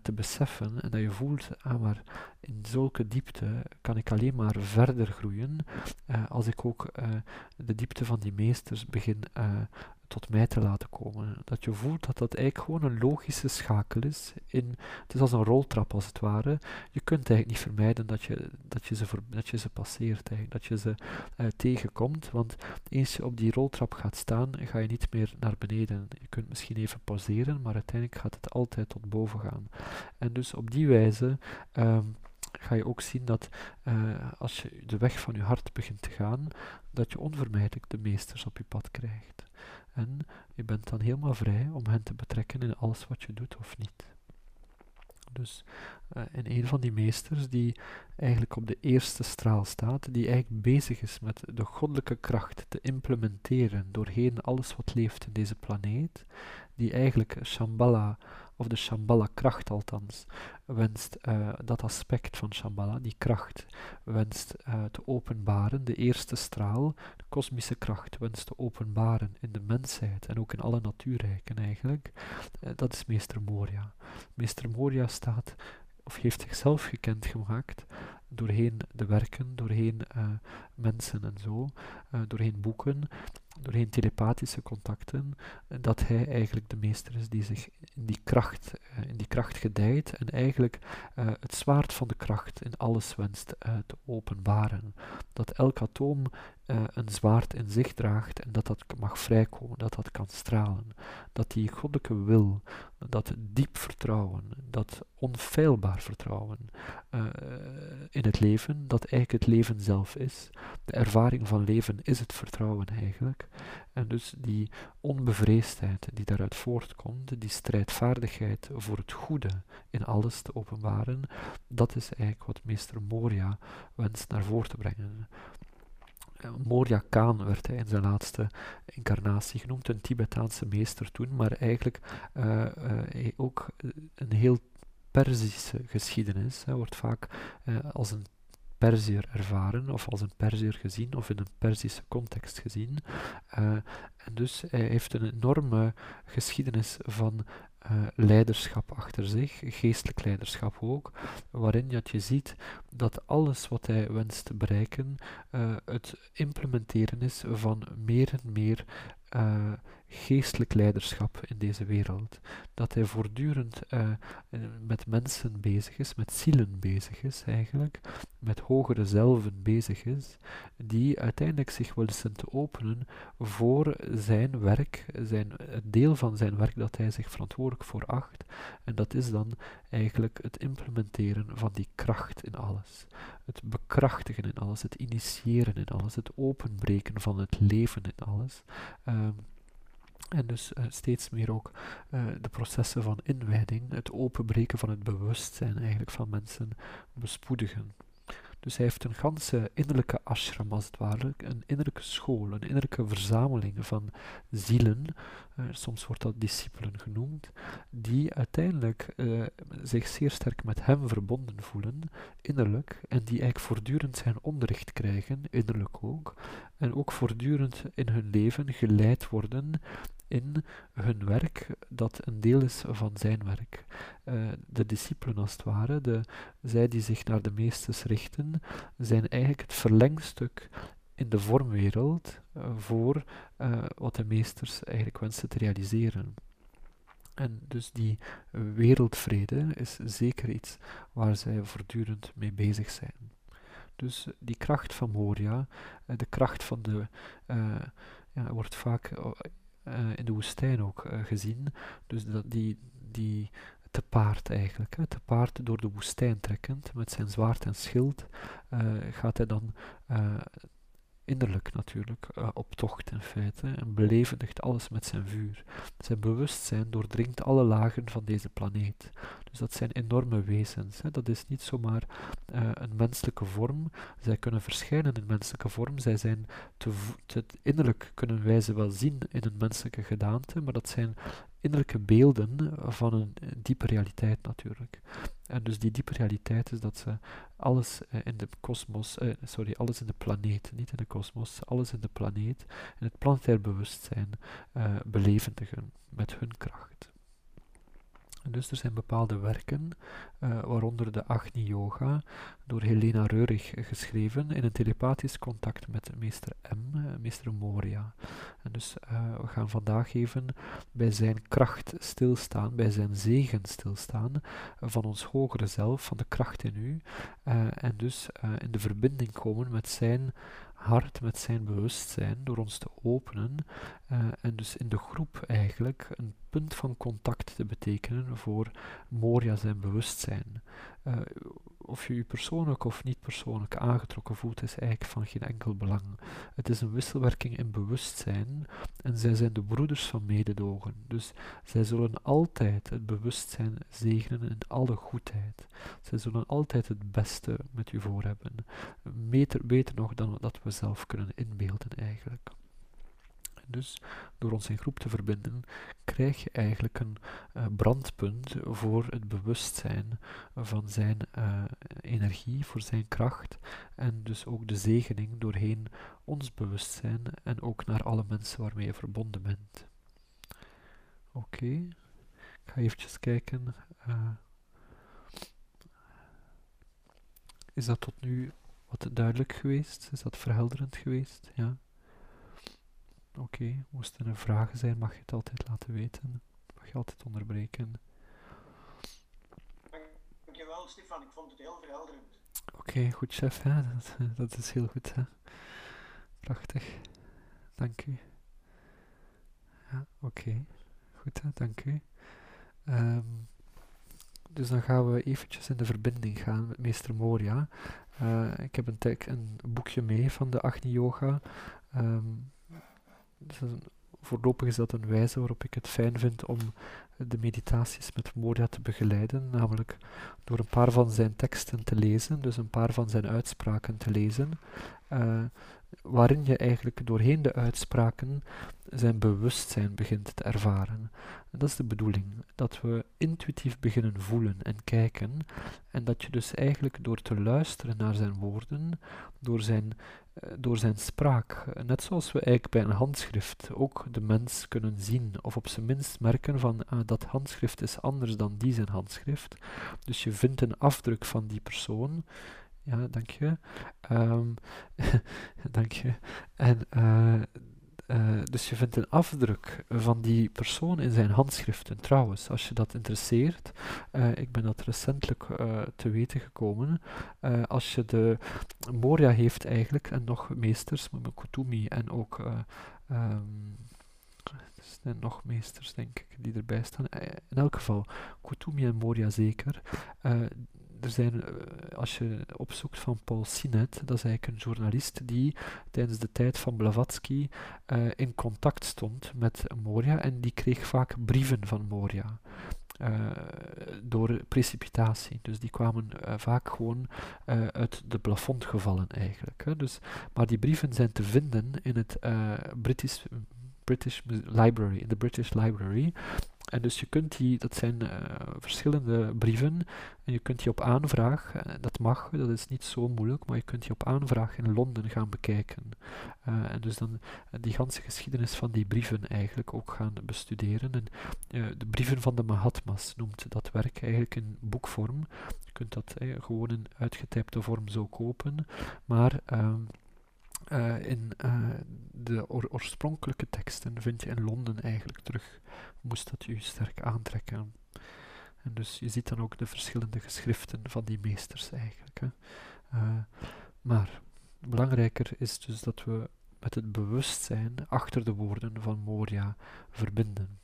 te beseffen en dat je voelt, ah maar in zulke diepte kan ik alleen maar verder groeien als ik ook de diepte van die meesters begin tot mij te laten komen. Dat je voelt dat dat eigenlijk gewoon een logische schakel is. In, het is als een roltrap als het ware. Je kunt eigenlijk niet vermijden dat je, dat je, ze, dat je ze passeert, eigenlijk, dat je ze uh, tegenkomt. Want eens je op die roltrap gaat staan, ga je niet meer naar beneden. Je kunt misschien even pauzeren, maar uiteindelijk gaat het altijd tot boven gaan. En dus op die wijze. Um, ga je ook zien dat uh, als je de weg van je hart begint te gaan, dat je onvermijdelijk de meesters op je pad krijgt. En je bent dan helemaal vrij om hen te betrekken in alles wat je doet of niet. Dus in een van die meesters die eigenlijk op de eerste straal staat, die eigenlijk bezig is met de goddelijke kracht te implementeren doorheen alles wat leeft in deze planeet, die eigenlijk Shambhala of de Shambhala-kracht althans, wenst uh, dat aspect van Shambhala, die kracht, wenst uh, te openbaren, de eerste straal, de kosmische kracht, wenst te openbaren in de mensheid en ook in alle natuurrijken eigenlijk. Uh, dat is meester Moria. Meester Moria staat, of heeft zichzelf gekend gemaakt doorheen de werken, doorheen mensen en zo, doorheen boeken, doorheen telepathische contacten, dat hij eigenlijk de meester is die zich in die kracht, uh, in die kracht gedijt en eigenlijk uh, het zwaard van de kracht in alles wenst uh, te openbaren. Dat elk atoom een zwaard in zich draagt en dat dat mag vrijkomen, dat dat kan stralen. Dat die goddelijke wil, dat diep vertrouwen, dat onfeilbaar vertrouwen in het leven, dat eigenlijk het leven zelf is. De ervaring van leven is het vertrouwen eigenlijk. En dus die onbevreesdheid die daaruit voortkomt, die strijdvaardigheid voor het goede in alles te openbaren, dat is eigenlijk wat meester Moria wenst naar voren te brengen. Eh, Moria Khan werd hij in zijn laatste incarnatie genoemd, een Tibetaanse meester toen, maar eigenlijk uh, uh, ook een heel Perzische geschiedenis. Hij wordt vaak als een Perzier ervaren of als een Perzier gezien of in een Perzische context gezien. Uh, en dus hij heeft een enorme geschiedenis van uh, leiderschap achter zich, geestelijk leiderschap ook, waarin dat je ziet dat alles wat hij wenst te bereiken uh, het implementeren is van meer en meer uh, geestelijk leiderschap in deze wereld. Dat hij voortdurend met mensen bezig is, met zielen bezig is eigenlijk, met hogere zelven bezig is, die uiteindelijk zich willen te openen voor zijn werk, zijn, het deel van zijn werk dat hij zich verantwoordelijk voor acht. En dat is dan eigenlijk het implementeren van die kracht in alles. Het bekrachtigen in alles, het initiëren in alles, het openbreken van het leven in alles. Um, en dus uh, steeds meer ook uh, de processen van inwijding, het openbreken van het bewustzijn eigenlijk van mensen bespoedigen. Dus hij heeft een ganse innerlijke ashram als het ware, een innerlijke school, een innerlijke verzameling van zielen, uh, soms wordt dat discipelen genoemd, die uiteindelijk uh, zich zeer sterk met hem verbonden voelen, innerlijk, en die eigenlijk voortdurend zijn onderricht krijgen, innerlijk ook, en ook voortdurend in hun leven geleid worden in hun werk dat een deel is van zijn werk. Uh, de discipelen als het ware, de, zij die zich naar de meesters richten, zijn eigenlijk het verlengstuk in de vormwereld uh, voor uh, wat de meesters eigenlijk wensen te realiseren. En dus die wereldvrede is zeker iets waar zij voortdurend mee bezig zijn. Dus die kracht van Moria, de kracht van de, ja, wordt vaak in de woestijn ook uh, gezien. Dus dat die, die te paard eigenlijk, hè, te paard door de woestijn trekkend, met zijn zwaard en schild, uh, gaat hij dan innerlijk natuurlijk uh, op tocht in feite en belevendigt alles met zijn vuur. Zijn bewustzijn doordringt alle lagen van deze planeet. Dus dat zijn enorme wezens. Hè. Dat is niet zomaar uh, een menselijke vorm. Zij kunnen verschijnen in menselijke vorm. Zij zijn te, te innerlijk kunnen wij ze wel zien in een menselijke gedaante, maar dat zijn innerlijke beelden van een diepe realiteit natuurlijk. En dus die diepe realiteit is dat ze alles eh, in de kosmos, eh, sorry, alles in de planeet, niet in de kosmos, alles in de planeet, in het planetair bewustzijn uh, belevendigen met hun kracht. Dus er zijn bepaalde werken, uh, waaronder de Agni Yoga, door Helena Reurig geschreven in een telepathisch contact met meester M, uh, meester Moria. En dus uh, we gaan vandaag even bij zijn kracht stilstaan, bij zijn zegen stilstaan van ons hogere zelf, van de kracht in u, en dus in de verbinding komen met zijn hart met zijn bewustzijn door ons te openen uh, en dus in de groep eigenlijk een punt van contact te betekenen voor Moria zijn bewustzijn. Uh, of je je persoonlijk of niet persoonlijk aangetrokken voelt, is eigenlijk van geen enkel belang. Het is een wisselwerking in bewustzijn en zij zijn de broeders van mededogen. Dus zij zullen altijd het bewustzijn zegenen in alle goedheid. Zij zullen altijd het beste met u voor hebben. Beter, beter nog dan dat we zelf kunnen inbeelden eigenlijk. Dus door ons in groep te verbinden, krijg je eigenlijk een uh, brandpunt voor het bewustzijn van zijn uh, energie, voor zijn kracht en dus ook de zegening doorheen ons bewustzijn en ook naar alle mensen waarmee je verbonden bent. Oké, okay. ik ga eventjes kijken. Uh, is dat tot nu wat duidelijk geweest? Is dat verhelderend geweest? Ja. Oké, okay. moesten er vragen zijn, mag je het altijd laten weten. Mag je altijd onderbreken. Dankjewel Stefan, ik vond het heel verhelderend. Oké, okay, goed chef, hè? Dat, dat is heel goed. Hè? Prachtig. Dank u. Ja, oké. Okay. Goed, hè? dank u. Um, dus dan gaan we eventjes in de verbinding gaan met meester Moria. Uh, ik heb een, een boekje mee van de Agni Yoga. Um, voorlopig is dat een wijze waarop ik het fijn vind om de meditaties met Moria te begeleiden, namelijk door een paar van zijn teksten te lezen, dus een paar van zijn uitspraken te lezen, uh, waarin je eigenlijk doorheen de uitspraken zijn bewustzijn begint te ervaren. En dat is de bedoeling, dat we intuïtief beginnen voelen en kijken, en dat je dus eigenlijk door te luisteren naar zijn woorden, door zijn door zijn spraak. Net zoals we eigenlijk bij een handschrift ook de mens kunnen zien, of op zijn minst merken van ah, dat handschrift is anders dan die zijn handschrift. Dus je vindt een afdruk van die persoon. Ja, dank je. Um, dank je. En uh, uh, dus je vindt een afdruk van die persoon in zijn handschriften. Trouwens, als je dat interesseert, uh, ik ben dat recentelijk uh, te weten gekomen. als je de Moria heeft eigenlijk, en nog meesters, Kutumi en ook. Er zijn nog meesters, denk ik, die erbij staan. In elk geval, Kutumi en Moria zeker er zijn, eh, als je opzoekt van Paul Sinet, dat is eigenlijk een journalist die tijdens de tijd van Blavatsky uh, in contact stond met Moria en die kreeg vaak brieven van Moria. Uh, door precipitatie. Dus die kwamen vaak gewoon uit de plafond gevallen eigenlijk. Hè. Dus, maar die brieven zijn te vinden in het British, British Library, in de British Library. En dus je kunt die, dat zijn uh, verschillende brieven, en je kunt die op aanvraag, uh, dat mag, dat is niet zo moeilijk, maar je kunt die op aanvraag in Londen gaan bekijken. Uh, en dus dan die ganse geschiedenis van die brieven eigenlijk ook gaan bestuderen. En de brieven van de Mahatmas noemt dat werk eigenlijk in boekvorm. Je kunt dat gewoon in uitgetypte vorm zo kopen, maar... Ehm, in de or oorspronkelijke teksten vind je in Londen eigenlijk terug. Moest dat je sterk aantrekken. En dus je ziet dan ook de verschillende geschriften van die meesters eigenlijk. Hè. Uh, maar belangrijker is dus dat we met het bewustzijn achter de woorden van Moria verbinden.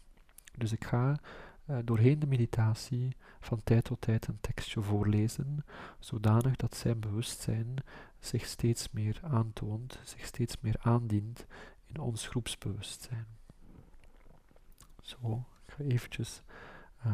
Dus ik ga uh, doorheen de meditatie van tijd tot tijd een tekstje voorlezen, zodanig dat zijn bewustzijn zich steeds meer aantoont, zich steeds meer aandient in ons groepsbewustzijn. Zo, ik ga eventjes uh,